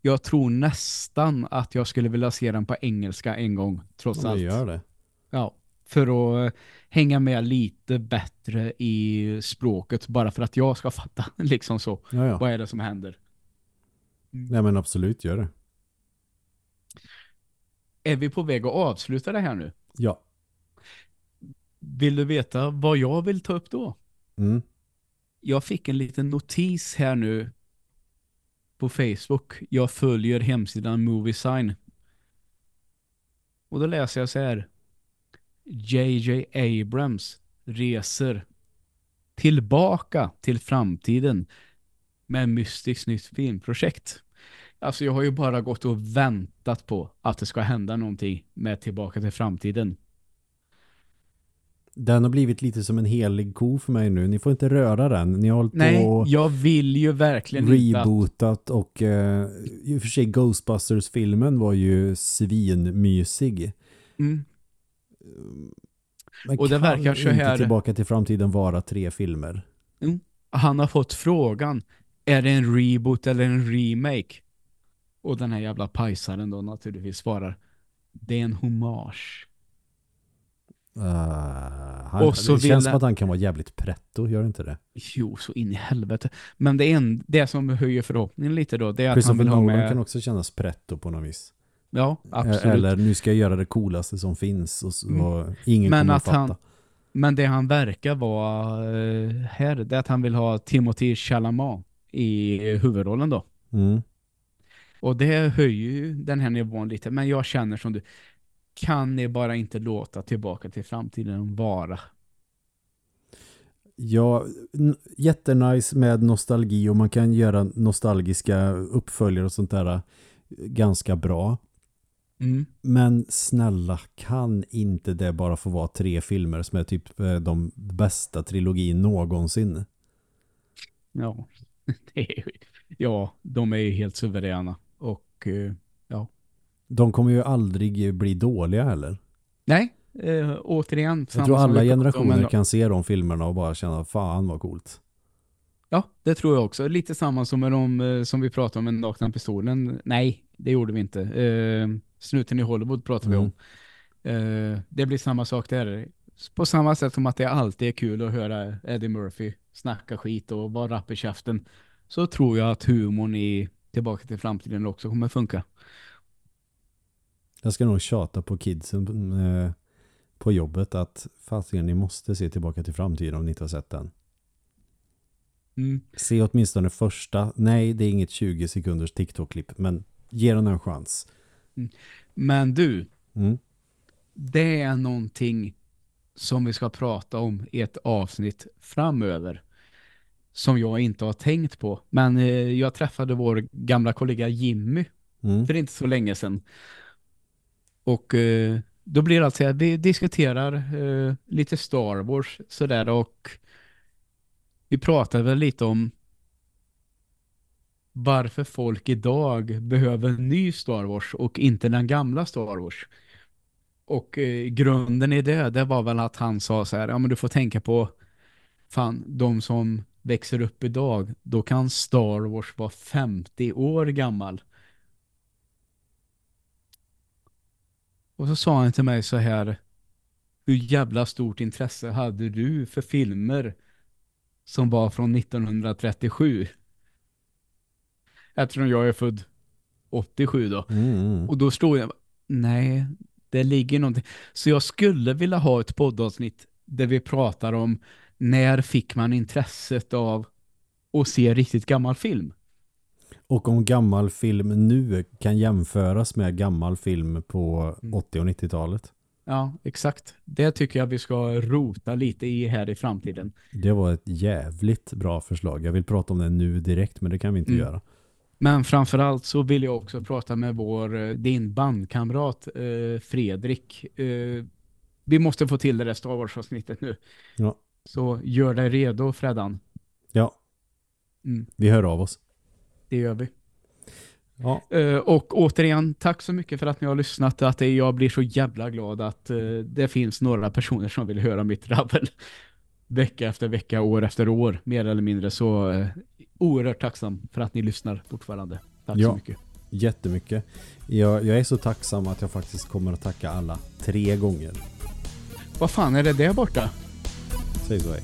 A: jag tror nästan att jag skulle vilja se den på engelska en gång. Trots
B: jag
A: allt.
B: gör det.
A: Ja, för att eh, hänga med lite bättre i språket. Bara för att jag ska fatta liksom så.
B: Ja, ja.
A: Vad är det som händer?
B: Nej men absolut, gör det.
A: Är vi på väg att avsluta det här nu?
B: Ja.
A: Vill du veta vad jag vill ta upp då?
B: Mm.
A: Jag fick en liten notis här nu på Facebook. Jag följer hemsidan Moviesign. Och då läser jag så här. JJ Abrams reser tillbaka till framtiden med mystiskt nytt filmprojekt. Alltså jag har ju bara gått och väntat på att det ska hända någonting med Tillbaka till framtiden.
B: Den har blivit lite som en helig ko för mig nu. Ni får inte röra den. Ni har hållit
A: Nej,
B: på
A: jag vill ju verkligen
B: rebootat och eh, i och för sig Ghostbusters-filmen var ju svinmysig.
A: Mm. Och det verkar så här-
B: tillbaka till framtiden vara tre filmer?
A: Han har fått frågan, är det en reboot eller en remake? Och den här jävla pajsaren då naturligtvis svarar, det är en hommage.
B: Uh, han,
A: Och så
B: det känns som att han kan vara jävligt pretto, gör inte det?
A: Jo, så in i helvete. Men det, är en, det som höjer förhoppningen lite då, det är att han vill ha med...
B: kan också kännas pretto på något vis.
A: Ja, absolut.
B: Eller nu ska jag göra det coolaste som finns och så
A: Mm.
B: ingen
A: Men
B: kommer
A: att
B: att fatta.
A: han- Men det han verkar vara eh, här, det är att han vill ha Timothy Chalamet i huvudrollen då.
B: Mm.
A: Och det höjer ju den här nivån lite. Men jag känner som du, kan ni bara inte låta tillbaka till framtiden vara?
B: Ja, jättenice med nostalgi och man kan göra nostalgiska uppföljare och sånt där eh, ganska bra.
A: Mm.
B: Men snälla, kan inte det bara få vara tre filmer som är typ eh, de bästa trilogin någonsin?
A: Ja, är, ja, de är ju helt suveräna. Och ja,
B: De kommer ju aldrig bli dåliga heller.
A: Nej, eh, återigen.
B: Jag tror alla generationer
A: en-
B: kan se de filmerna och bara känna fan vad coolt.
A: Ja, det tror jag också. Lite samma som med de eh, som vi pratade om med nakna pistolen. Nej, det gjorde vi inte. Eh, snuten i Hollywood pratade
B: Mm.
A: vi om. Eh, det blir samma sak där. På samma sätt som att det alltid är kul att höra Eddie Murphy snacka skit och vara rapp i käften. Så tror jag att humorn i Tillbaka till framtiden också kommer funka.
B: Jag ska nog tjata på kidsen eh, på jobbet att fasiken ni måste se tillbaka till framtiden om ni inte har sett den.
A: Mm.
B: Se åtminstone första. Nej, det är inget 20 sekunders TikTok-klipp, men ge den en chans.
A: Men du,
B: Mm.
A: det är någonting som vi ska prata om i ett avsnitt framöver som jag inte har tänkt på. Men eh, jag träffade vår gamla kollega Jimmy
B: Mm.
A: för inte så länge sedan. Och eh, då blir det alltså att vi diskuterar eh, lite Star Wars sådär och vi pratade väl lite om varför folk idag behöver en ny Star Wars och inte den gamla Star Wars. Och eh, grunden i det, det var väl att han sa så här, ja men du får tänka på fan, de som växer upp idag, då kan Star Wars vara 50 år gammal. Och så sa han till mig så här, hur jävla stort intresse hade du för filmer som var från 1937? Eftersom jag är född 87 då.
B: Mm.
A: Och då stod jag, nej, det ligger någonting. Så jag skulle vilja ha ett poddavsnitt där vi pratar om när fick man intresset av att se riktigt gammal film?
B: Och om gammal film nu kan jämföras med gammal film på
A: Mm.
B: 80- och 90-talet.
A: Ja, exakt. Det tycker jag vi ska rota lite i här i framtiden.
B: Det var ett jävligt bra förslag. Jag vill prata om det nu direkt, men det kan vi inte
A: Mm.
B: göra.
A: Men framförallt så vill jag också prata med vår, eh, din bandkamrat eh, Fredrik. Eh, vi måste få till det där Star Wars-avsnittet nu.
B: Ja.
A: Så gör dig redo Freddan.
B: Ja,
A: Mm,
B: vi hör av oss.
A: Det gör vi.
B: Ja,
A: Eh, och återigen, tack så mycket för att ni har lyssnat. Att jag blir så jävla glad att eh, det finns några personer som vill höra mitt rabbel. Vecka efter vecka, år efter år, mer eller mindre. Så eh, oerhört tacksam för att ni lyssnar fortfarande. Tack
B: Ja.
A: så mycket.
B: jättemycket. Jag, jag är så tacksam att jag faktiskt kommer att tacka alla tre gånger.
A: Vad fan är det där borta?
B: Säg så. Hej.